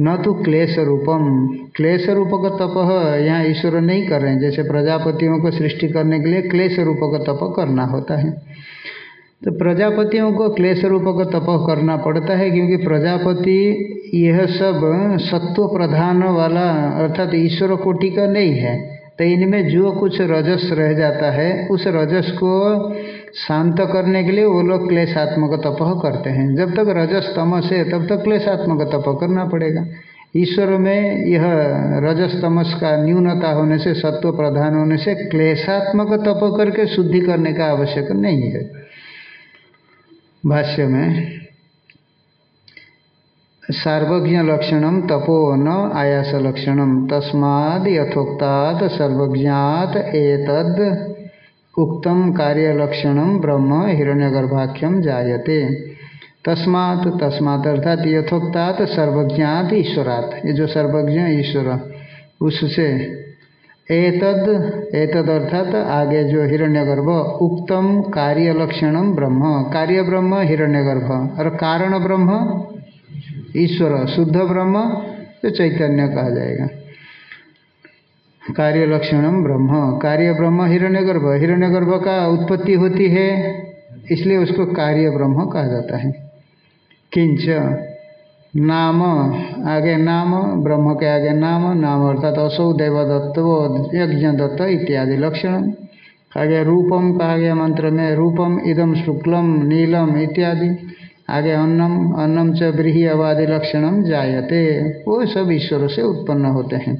न तो क्लेश रूपम क्लेश रूप का तप यहाँ ईश्वर नहीं कर रहे हैं। जैसे प्रजापतियों को सृष्टि करने के लिए क्लेश रूप का तप करना होता है। तो प्रजापतियों को क्लेश रूप का तप करना पड़ता है, क्योंकि प्रजापति यह सब सत्व प्रधान वाला, अर्थात ईश्वर कोटि का नहीं है। तो इनमें जो कुछ रजस रह जाता है, उस रजस को शांत करने के लिए वो लोग क्लेशात्मक तप करते हैं। जब तक रजस तमस है, तब तक क्लेशात्मक तप करना पड़ेगा। ईश्वर में यह रजस तमस का न्यूनता होने से सत्व प्रधान होने से क्लेशात्मक तप करके शुद्धि करने का आवश्यक नहीं है। भाष्य में, सार्वज्ञ लक्षण तपो न आयास लक्षण। तस्माद यथोक्तात् सर्वज्ञात एतद उक्तम कार्यलक्षण ब्रह्म हिरण्यगर्भाख्यम जायते। तस्मात् तस्मात् अर्थात यथोक्तात् सर्वज्ञात ईश्वरात। ये जो सर्वज्ञ ईश्वर, उससे एतद एतद अर्थात आगे जो हिरण्यगर्भ उक्तम कार्यलक्षण ब्रह्म। कार्य ब्रह्म हिरण्यगर्भ। और कारण ब्रह्म? ईश्वर। शुद्ध ब्रह्म तो चैतन्य कहा जाएगा। कार्य लक्षणम ब्रह्म। कार्य ब्रह्म हिरण्यगर्भ। हिरण्यगर्भ का उत्पत्ति होती है, इसलिए उसको कार्य ब्रह्म कहा जाता है। किंच। नाम, आगे नाम, ब्रह्म के आगे नाम नाम अर्थात असौ देवदत्त यज्ञ दत्त इत्यादि लक्षण। आगे रूपम कहा गया मंत्र में रूपम इदम शुक्लम, नीलम इत्यादि। आगे अन्नम अन्नम च ब्रीही अवादि लक्षणम जायते। वो सब ईश्वर से उत्पन्न होते हैं।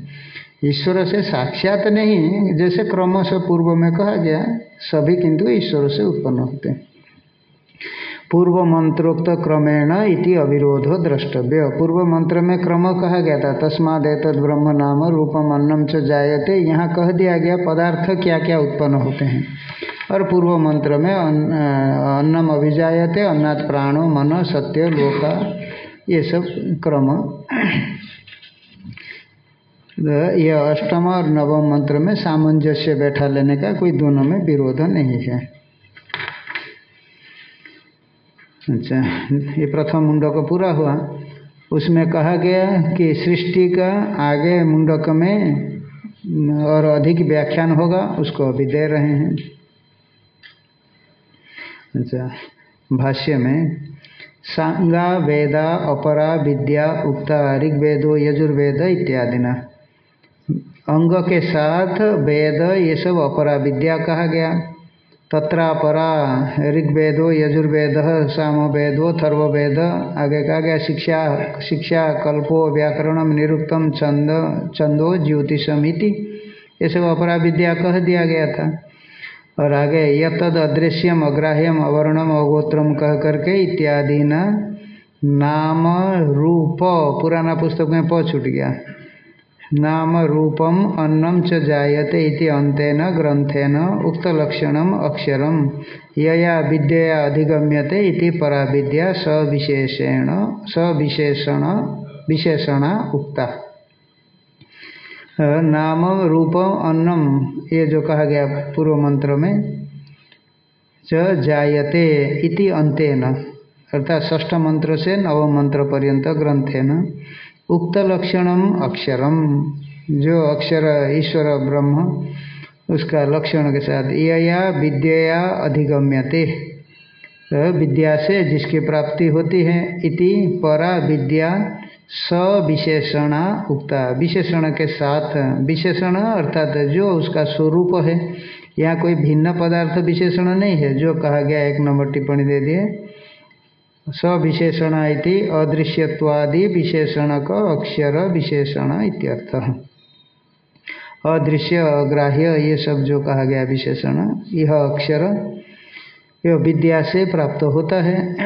ईश्वर से साक्षात नहीं, जैसे क्रमश पूर्व में कहा गया, सभी किंतु ईश्वर से उत्पन्न होते हैं। पूर्व मंत्रोक्त क्रमेण इति अविरोधो द्रष्टव्य। पूर्व मंत्र में क्रम कहा गया था तस्माद ब्रह्म नाम रूपम अन्नम च जायते। यहाँ कह दिया गया पदार्थ क्या क्या उत्पन्न होते हैं। और पूर्व मंत्र में अन्नम अभिजायते अन्नाथ प्राणो, मन, सत्य, लोका, ये सब क्रम। यह अष्टम और नवम मंत्र में सामंजस्य बैठा लेने का कोई दोनों में विरोध नहीं है। अच्छा ये प्रथम मुंडक पूरा हुआ। उसमें कहा गया कि सृष्टि का आगे मुंडक में और अधिक व्याख्यान होगा, उसको अभी दे रहे हैं। अच्छा भाष्य में सांगा वेदा अपरा विद्या उक्ता ऋग्वेदो यजुर्वेद इत्यादि ना अंग के साथ वेद ये सब अपरा विद्या कहा गया। तत्रापरा ऋग्वेदो, यजुर्वेद, सामवेदो, थर्ववेद, आगे कहा गया, शिक्षा शिक्षा, कल्पो व्याकरण निरुक्तम, छंद, छंदो ज्योतिषमिति ये सब अपरा विद्या कह दिया गया था। और आगे यद अदृश्यम, अग्राह्यम, अवर्णम, अगोत्रम कह करके इत्यादि नाम रूप, पुराना पुस्तक में प छूट गया। नाम रूपम अन्नम च जायते इति अंतेन ग्रंथेन उक्त लक्षणम अक्षरम। यया विद्या अधिगम्यते इति परा विद्या सविशेषेण, सविशेषण, विशेषणा उक्ता। नाम रूपम, अन्नम, ये जो कहा गया पूर्व मंत्र में, च जायते इति अंतेन अर्थात ष्ठ मंत्र से नव मंत्र पर्यंत ग्रंथेन। उक्त लक्षणम अक्षरम। जो अक्षर ईश्वर ब्रह्म, उसका लक्षण के साथ या विद्या अधिगम्यते। विद्या से जिसकी प्राप्ति होती है, इति परा विद्या स सविशेषणा उक्ता। विशेषण के साथ, विशेषण अर्थात जो उसका स्वरूप है, यहाँ कोई भिन्न पदार्थ विशेषण नहीं है, जो कहा गया एक नंबर टिप्पणी दे दिए। सविशेषण इति अदृश्यवादि विशेषण का अक्षर विशेषण इत्यर्थ। अदृश्य अग्राह्य ये सब जो कहा गया विशेषण, यह अक्षर यह विद्या से प्राप्त होता है।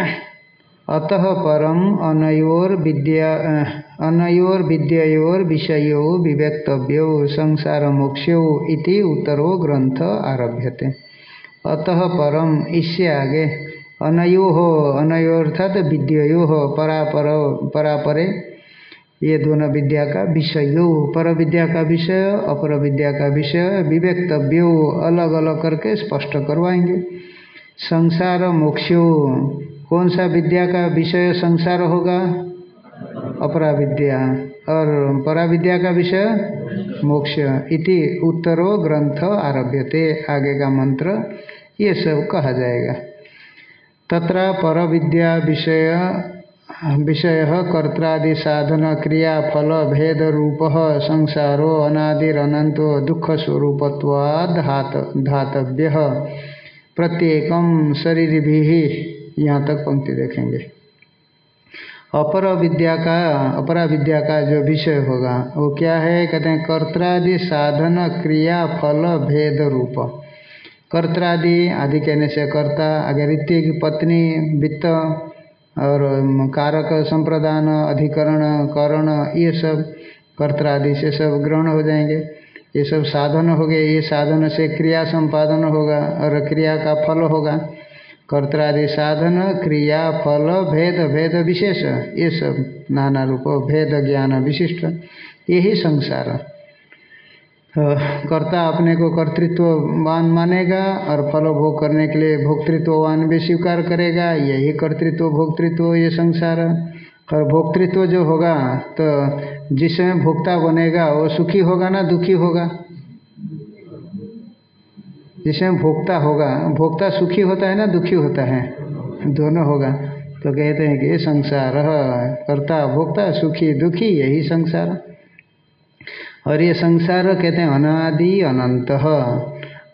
अतः परम अनयोर विद्या अनयोर विद्योर विषयो विवेक्तव्यो, संसार मोक्षो इति उत्तरो ग्रंथ आरभ्यते। अतः परम, इससे आगे अनयो हो अनयो अर्थात विद्यो हो परापर, परापरे, ये दोनों विद्या का विषय पर विद्या का विषय अपर विद्या का विषय, विवेक्तव्यो अलग अलग करके स्पष्ट करवाएँगे। संसार मोक्षो कौन सा विद्या का विषय संसार होगा? अपरा विद्या और परा विद्या का विषय? मोक्ष। इति उत्तरो ग्रंथ आरभ्यते, आगे का मंत्र ये सब कहा जाएगा। तत्र पर विद्या विषय विषय कर्त्रादि साधन क्रिया फल भेद रूप संसारो अनादिरनंतो दुख स्वरूपत्वाद धात, धातव्य। प्रत्येक शरीर भी यहाँ तक पंक्ति देखेंगे। अपर विद्या का अपरा विद्या का जो विषय होगा, वो क्या है? कहते हैं कर्त्रादि साधन क्रिया फल भेद रूप कर्त्रादि आदि कहने से कर्ता, आगे ऋत्य की पत्नी, वित्त और कारक, संप्रदान, अधिकरण, करण, ये सब कर्त्रादि से सब ग्रहण हो जाएँगे। ये सब साधन हो गए। ये साधन से क्रिया संपादन होगा और क्रिया का फल होगा। कर्त्रादि साधन, क्रिया, फल, भेद भेद विशेष, ये सब नाना रूप भेद ज्ञान विशिष्ट, यही संसार। कर्ता अपने को कर्तृत्ववान मानेगा और फल भोग करने के लिए भोक्तृत्ववान भी स्वीकार करेगा। यही कर्तृत्व, भोक्तृत्व, ये संसार। और भोक्तृत्व जो होगा तो जिसमें भोक्ता बनेगा, वो सुखी होगा ना दुखी होगा? जिसमें भोक्ता होगा, भोक्ता सुखी होता है ना दुखी होता है? दोनों होगा। तो कहते हैं कि संसार कर्ता भोक्ता, सुखी दुखी, यही संसार। और ये संसार कहते हैं अनादि अनंत।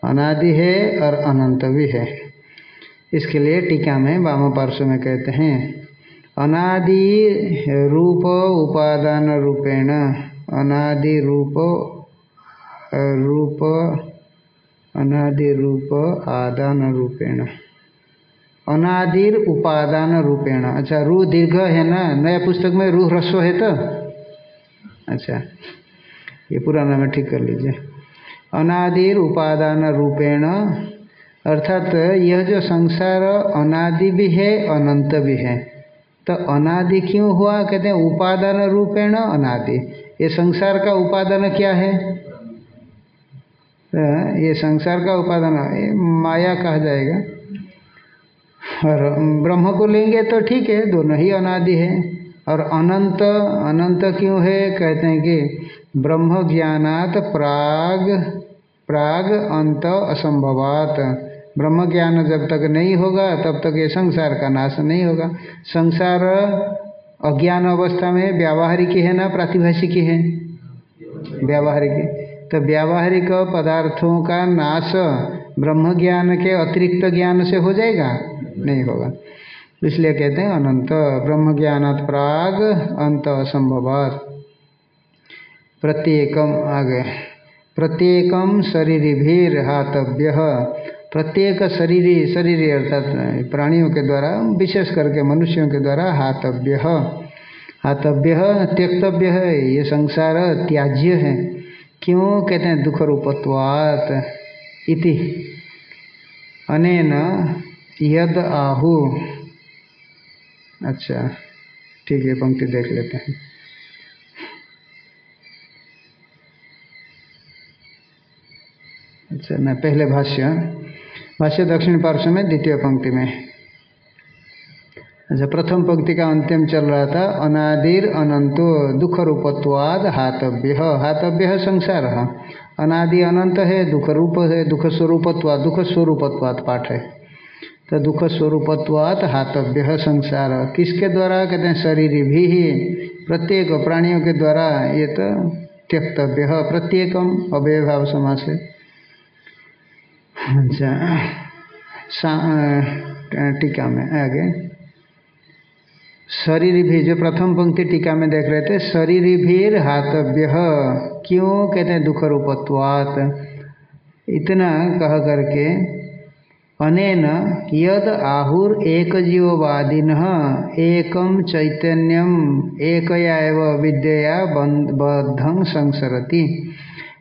अनादि है और अनंत भी है। इसके लिए टीका में वाम पार्श्व में कहते हैं, अनादि रूप उपादान रूपेण, अनादि रूप रूप, अनादि रूप आदान रूपेण। अनादिर उपादान रूपेण। अच्छा रू दीर्घ है ना? नया पुस्तक में रू ह्रस्व है तो? अच्छा। ये पुराना में ठीक कर लीजिए। अनादिर उपादान रूपेण, अर्थात यह जो संसार अनादि भी है, अनंत भी है। तो अनादि क्यों हुआ? कहते हैं उपादान रूपेण अनादि। ये संसार का उपादान क्या है? तो ये संसार का उपादान माया कहा जाएगा। और ब्रह्म को लेंगे तो ठीक है, दोनों ही अनादि है। और अनंत अनंत क्यों है? कहते हैं कि ब्रह्म ज्ञानात प्राग प्राग अंत असंभवात। ब्रह्म ज्ञान जब तक नहीं होगा, तब तक ये संसार का नाश नहीं होगा। संसार अज्ञान अवस्था में व्यावहारिक है ना, प्रातिभाषिक है? व्यावहारिक। तो व्यावहारिक पदार्थों का नाश ब्रह्म ज्ञान के अतिरिक्त ज्ञान से हो जाएगा? नहीं होगा। इसलिए कहते हैं अनंत। ब्रह्म ज्ञानात् प्राग, अंत असंभवात। प्रत्येकम आगे। प्रत्येकम शरीर भी हातव्य प्रत्येक शरीर शरीर अर्थात, प्राणियों के द्वारा, विशेष करके मनुष्यों के द्वारा हातव्य। हातव्य, त्यक्तव्य है, ये संसार त्याज्य है। क्यों? कहते हैं दुख रूपत्वात इति। अनेन यद आहु। अच्छा ठीक है, पंक्ति देख लेते हैं। अच्छा मैं पहले भाष्य भाष्य दक्षिण पार्श्व में द्वितीय पंक्ति में अच्छा प्रथम पंक्ति का अंतिम चल रहा था अनादिर अनंतो दुख रूपत्वाद हातव्य हातव्य संसार अनादि अनंत है दुख रूप है दुख स्वरूपत्वाद दुख स्वरूपत्वाद पाठ है तो दुख स्वरूपत्वात हातव्य संसार किसके द्वारा कहते हैं शरीर भी ही प्रत्येक प्राणियों के द्वारा ये तो त्यक्तव्य प्रत्येकम अवयभाव समास है अच्छा। टीका में, आगे। शरीर भी, जो प्रथम पंक्ति टीका में देख रहे थे, शरीर भी हातव्य, क्यों कहते हैं दुख रूपत्वात? इतना कह करके, अनेन यद आहुर एक जीववादिन एकम चैतन्यम, एकया एव विद्या बद्धं संसरति।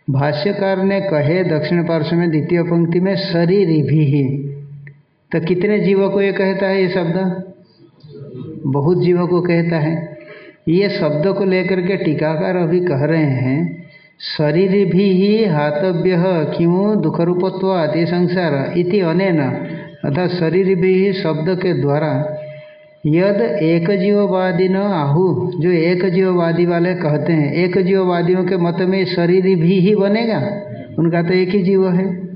भाष्यकार ने कहे, दक्षिण पार्श्व में द्वितीय पंक्ति में शरीर भी ही तो कितने जीवों को ये कहता है ये शब्द? बहुत जीवों को कहता है। ये शब्द को लेकर के टीकाकार अभी कह रहे हैं शरीर भी ही हातव्य क्यों दुख रूपत्वाद ये संसार इति अनेन अर्थात शरीर भी ही शब्द के द्वारा यद एक जीववादी न आहु, जो एक जीववादी वाले कहते हैं एक जीववादियों के मत में शरीर भी ही बनेगा। उनका तो एक ही जीव है।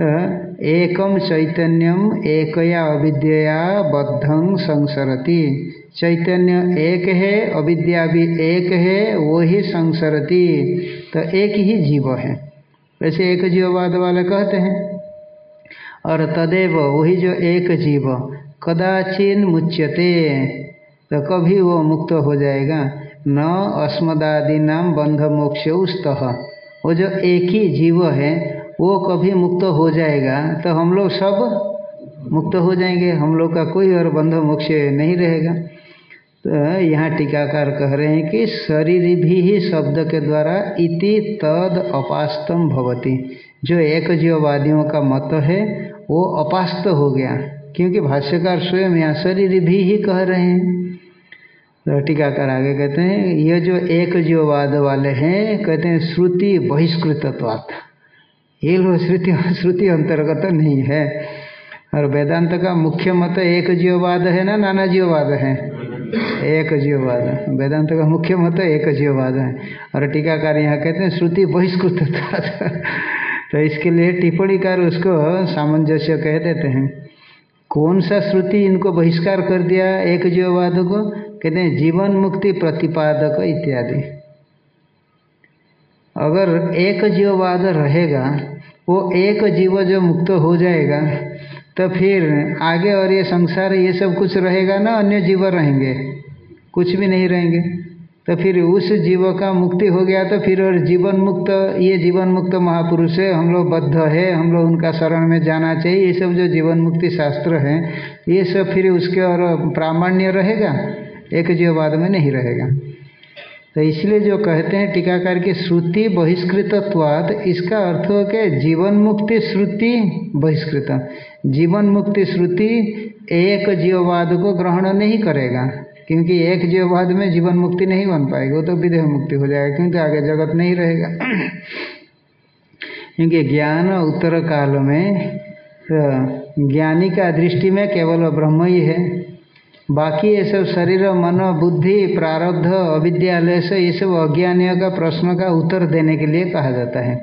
तो एकम चैतन्यम एकया अविद्या बद्धं संसरति। चैतन्य एक है, अविद्या भी एक है, वो ही संसरति। तो एक ही जीव है। वैसे एक जीववाद वाले कहते हैं। और तदेव, वही जो एक जीव कदाचिन मुच्यते तो कभी वो मुक्त हो जाएगा। न अस्मदादि नाम बंध मोक्ष उस्तः वो जो एक ही जीव है, वो कभी मुक्त हो जाएगा तो हम लोग सब मुक्त हो जाएँगे। हम लोग का कोई और बंध मोक्ष नहीं रहेगा। तो यहाँ टीकाकार कह रहे हैं कि शरीर भी ही शब्द के द्वारा इति तद अपास्तम भवती। जो एक जीववादियों का मत है, वो अपास्त हो गया। क्योंकि भाष्यकार स्वयं यहाँ शरीर भी ही कह रहे हैं। तो टीकाकार आगे कहते हैं, ये जो एक जीववाद वाले हैं, कहते हैं श्रुति बहिष्कृतत्वात्। ये लोग श्रुति श्रुति अंतर्गत नहीं है। और वेदांत का मुख्य मत एक जीववाद है ना, नाना जीववाद है? एक जीववाद वेदांत का मुख्य मत एक जीववाद है। और टीकाकार यहाँ कहते हैं श्रुति बहिष्कृत तो इसके लिए टिप्पणीकार उसको सामंजस्य कह देते हैं। कौन सा श्रुति इनको बहिष्कार कर दिया एक जीववाद को? कहते हैं, जीवन मुक्ति प्रतिपादक इत्यादि। अगर एक जीववाद रहेगा, वो एक जीव जो मुक्त हो जाएगा तो फिर आगे और ये संसार, ये सब कुछ रहेगा ना? अन्य जीव रहेंगे। कुछ भी नहीं रहेंगे। तो फिर उस जीव का मुक्ति हो गया तो फिर और जीवन मुक्त ये जीवन मुक्त महापुरुष है, हम लोग बद्ध है, हम लोग उनका शरण में जाना चाहिए, ये सब जो जीवन मुक्ति शास्त्र हैं, ये सब फिर उसके और प्रामाण्य रहेगा, एक जीववाद में नहीं रहेगा। तो इसलिए जो कहते हैं टीकाकार की श्रुति बहिष्कृतत्वाद इसका अर्थ हो कि जीवन मुक्ति श्रुति बहिष्कृत। जीवन मुक्ति श्रुति एक जीववाद को ग्रहण नहीं करेगा। क्योंकि एक जीववाद में जीवन मुक्ति नहीं बन पाएगी, वो तो विदेह मुक्ति हो जाएगा, क्योंकि आगे जगत नहीं रहेगा। क्योंकि ज्ञान उत्तर काल में तो ज्ञानी का दृष्टि में केवल ब्रह्म ही है। बाकी ये सब शरीर, मन, बुद्धि, प्रारब्ध, अविद्यालय से ये सब अज्ञानियों का प्रश्न का उत्तर देने के लिए कहा जाता है।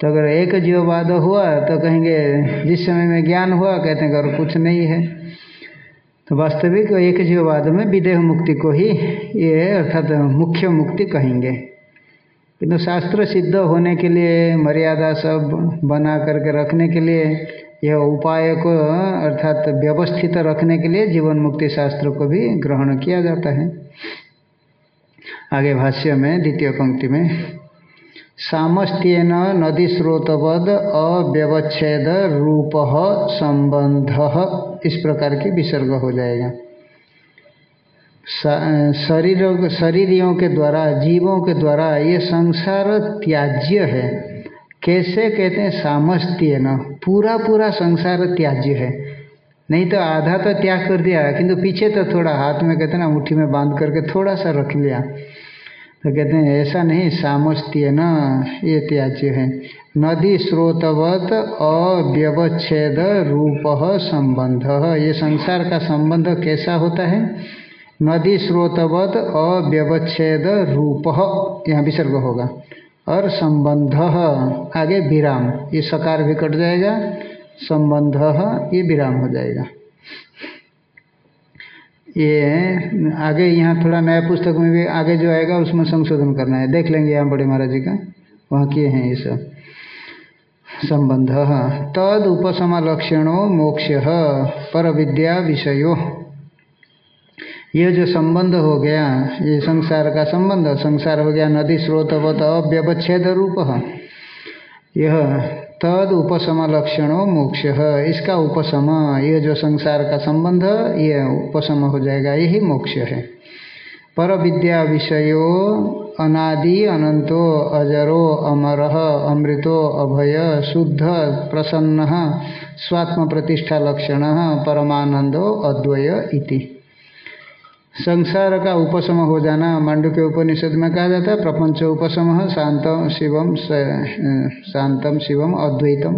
तो अगर एक जीववाद हुआ तो कहेंगे, जिस समय में ज्ञान हुआ, कहते हैं अगर कुछ नहीं है। तो वास्तविक एक जीववाद में विदेह मुक्ति को ही ये अर्थात मुख्य मुक्ति कहेंगे। किंतु शास्त्र सिद्ध होने के लिए, मर्यादा सब बना करके रखने के लिए, यह उपाय को अर्थात व्यवस्थित रखने के लिए जीवन मुक्ति शास्त्र को भी ग्रहण किया जाता है। आगे भाष्य में, द्वितीय पंक्ति में सामस्त्यन नदी स्रोतवद अव्यवच्छेद रूप संबंध इस प्रकार की विसर्ग हो जाएगा। शरीर, शरीरियों के द्वारा, जीवों के द्वारा ये संसार त्याज्य है। कैसे कहते हैं? सामस्त्य न पूरा पूरा संसार त्याज्य है। नहीं तो आधा तो त्याग कर दिया, किंतु पीछे तो थोड़ा हाथ में कहते ना, मुट्ठी में बाँध करके थोड़ा सा रख लिया। तो कहते हैं, ऐसा नहीं, सामस्त्य न, ये त्याज्य है। नदी स्रोतवत अव्यवच्छेद रूप संबंध। ये संसार का संबंध कैसा होता है? नदी स्रोतवत अव्यवच्छेद रूप, यहाँ विसर्ग होगा। और संबंध, आगे विराम, ये सकार भी कट जाएगा। संबंध, ये विराम हो जाएगा। ये आगे यहाँ थोड़ा नया पुस्तक में भी आगे जो आएगा उसमें संशोधन करना है। देख लेंगे यहाँ बड़े महाराज जी का। वहाँ किए हैं ये सब। संबंध तद उपसमलक्षणों मोक्ष पर विद्या विषयो। ये जो संबंध हो गया, ये संसार का संबंध, संसार हो गया नदी स्रोतवत अव्यवच्छेद रूप। यह तद उपसम लक्षणों मोक्ष। है इसका उपशम यह जो संसार का संबंध, ये उपशम हो जाएगा, यही मोक्ष है। पर विद्या विषयो, अनादि अनंतो, अजरो अमर, अमृतो अभय, शुद्ध प्रसन्न स्वात्म प्रतिष्ठा लक्षण परमानंदो अद्वय इति। संसार का उपशम हो जाना मांडू के उपनिषद में कहा जाता है, प्रपंच उपशम शांतम शिवम शांतम शिवम अद्वैतम।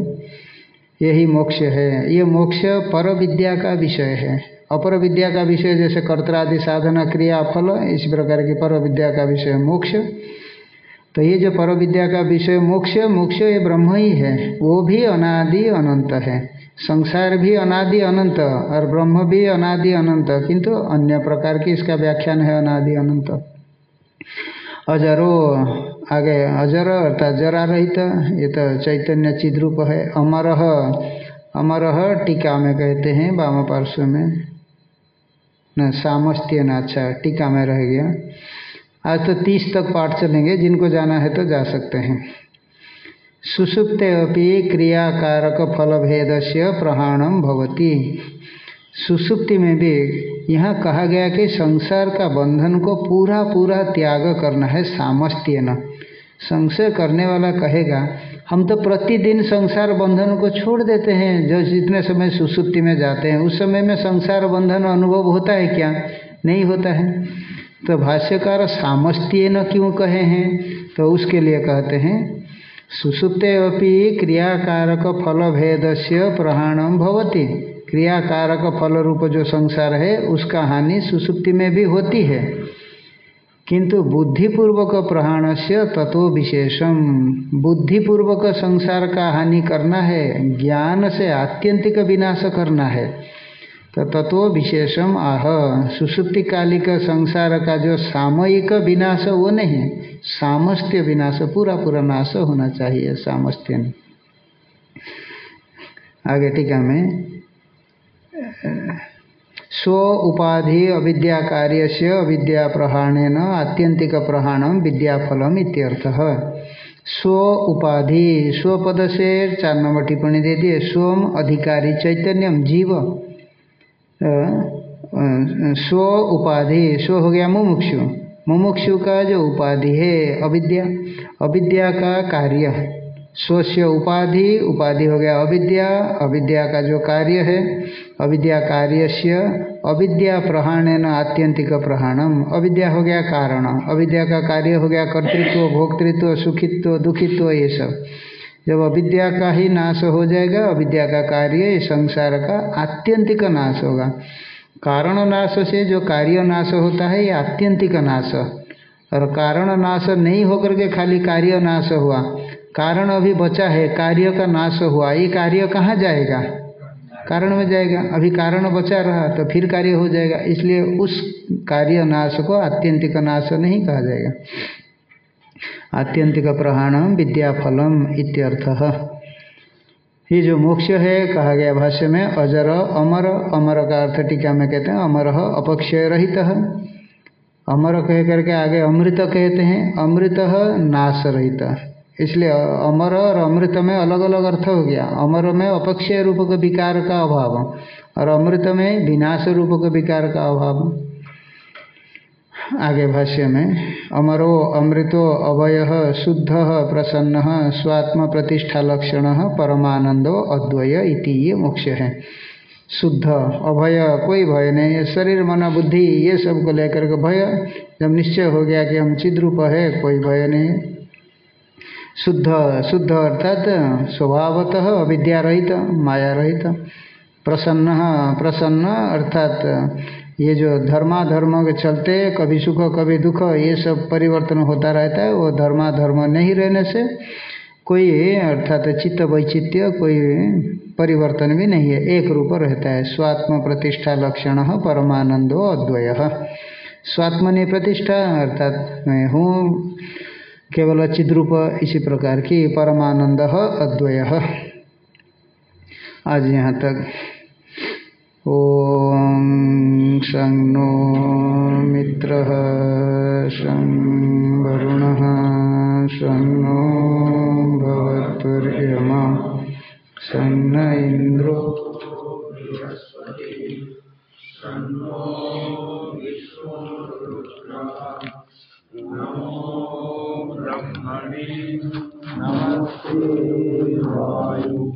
यही मोक्ष है। ये मोक्ष पर विद्या का विषय है। अपर विद्या का विषय जैसे कर्तरादि साधना, क्रिया, फल, इस प्रकार की पर विद्या का विषय मोक्ष। तो ये जो पर विद्या का विषय मोक्ष मोक्ष ये ब्रह्म ही है। वो भी अनादि अनंत है। संसार भी अनादि अनंत और ब्रह्म भी अनादि अनंत, किंतु अन्य प्रकार की इसका व्याख्यान है अनादि अनंत। अजरो आगे, अजर अर्थात जरा रहित, ये तो चैतन्य चिद्रूप है। अमर अमर टीका में कहते हैं, वाम पार्श्व में। न, सामस्त्य न अच्छा टीका में रह गया। आज तो तीस तक पाठ चलेंगे, जिनको जाना है तो जा सकते हैं। सुसुप्ते अपि क्रियाकारक फल भेद से प्रहाणम भवती। सुसुप्ति में भी यहाँ कहा गया कि संसार का बंधन को पूरा पूरा त्याग करना है सामस्त्य न संशय करने वाला कहेगा, हम तो प्रतिदिन संसार बंधन को छोड़ देते हैं, जो जितने समय सुसुप्ति में जाते हैं, उस समय में संसार बंधन अनुभव होता है क्या? नहीं होता है। तो भाष्यकार सामस्त्य न क्यों कहे हैं? तो उसके लिए कहते हैं सुसुप्ते अपि क्रियाकारक फल भेद से प्रहाणम भवती। क्रियाकारक फल रूप जो संसार है उसका हानि सुसुप्ति में भी होती है। किंतु बुद्धिपूर्वक प्रहाण से तत्व विशेषम बुद्धिपूर्वक संसार का हानि करना है, ज्ञान से आत्यंतिक विनाश करना है। तो तत्व विशेषम आह। सुसुप्ति कालिक संसार का जो सामयिक विनाश, वो नहीं। सामस्त्य विनाश पूरा पूरा नाश होना चाहिए सामस्त्य आगे टीका में, स्व उपाधि अविद्या कार्य से अविद्या प्रहाणेन आत्यंतिक प्रहाणम विद्याफलम इत्यर्थ। स्व उपाधि, स्व पद से चार नंबर टिप्पणी दे दिए स्वम अधिकारी चैतन्यम जीव। स्व उपाधि, स्व हो गया मुमुक्षु। मुमुक्षु का जो उपाधि है, अविद्या। अविद्या का कार्य। स्वस्य उपाधि उपाधि हो गया अविद्या। अविद्या का जो कार्य है, अविद्या कार्य से अविद्या प्रहाण न आत्यंतिक प्रहाणम। अविद्या हो गया कारण। अविद्या का कार्य हो गया कर्तृत्व, भोक्तृत्व, सुखित्व, दुखित्व, ये सब। जब अविद्या का ही नाश हो जाएगा, अविद्या का कार्य संसार का आत्यंतिक नाश होगा। कारण नाश से जो कार्य नाश होता है, ये आत्यंतिक नाश। और कारण नाश नहीं होकर के खाली कार्य नाश हुआ। कारण अभी बचा है, कार्य का नाश हुआ। ये कार्य कहाँ जाएगा? कारण में जाएगा। अभी कारण बचा रहा तो फिर कार्य हो जाएगा। इसलिए उस कार्य नाश को आत्यंतिक नाश नहीं कहा जाएगा। आत्यंतिक प्रहाणम विद्याफलम इत्यर्थ। ये जो मोक्ष है, कहा गया भाष्य में, अजर, अमर अमर का अर्थ टीका में कहते हैं, अमर अपक्षय रहित अमर कह करके आगे अमृत कहते हैं, अमृत नाश रहित इसलिए अमर और अमृत में अलग अलग अर्थ हो गया। अमर में अपक्षय रूप के विकार का अभाव और अमृत में विनाश रूप के विकार का अभाव। आगे भाष्य में, अमरो अमृतो अभय शुद्ध प्रसन्न स्वात्म प्रतिष्ठा लक्षण परमानंदो अद्वय इति ये मोक्ष है। शुद्ध, अभय, कोई भय नहीं है शरीर, मन, बुद्धि, ये सबको लेकर के भय, जब निश्चय हो गया कि हम चिद्रूप है, कोई भय नहीं। शुद्ध शुद्ध अर्थात स्वभावतः अविद्या रहित माया रहित प्रसन्न प्रसन्न, अर्थात ये जो धर्माधर्म के चलते कभी सुख, कभी दुख, ये सब परिवर्तन होता रहता है, वो धर्मा धर्म नहीं रहने से कोई, अर्थात चित्त वैचित्य कोई परिवर्तन भी नहीं है, एक रूप रहता है। स्वात्म प्रतिष्ठा लक्षण परमानंदो अद्वय। स्वात्मनि प्रतिष्ठा, अर्थात मैं हूँ, केवल चिद्रूप इसी प्रकार की परमानंद अद्वय। आज यहाँ तक ॐ शं नो मित्रः शं वरुणः शं नो भवत्वर्यमा शं न इन्द्रो नमस्ते वायु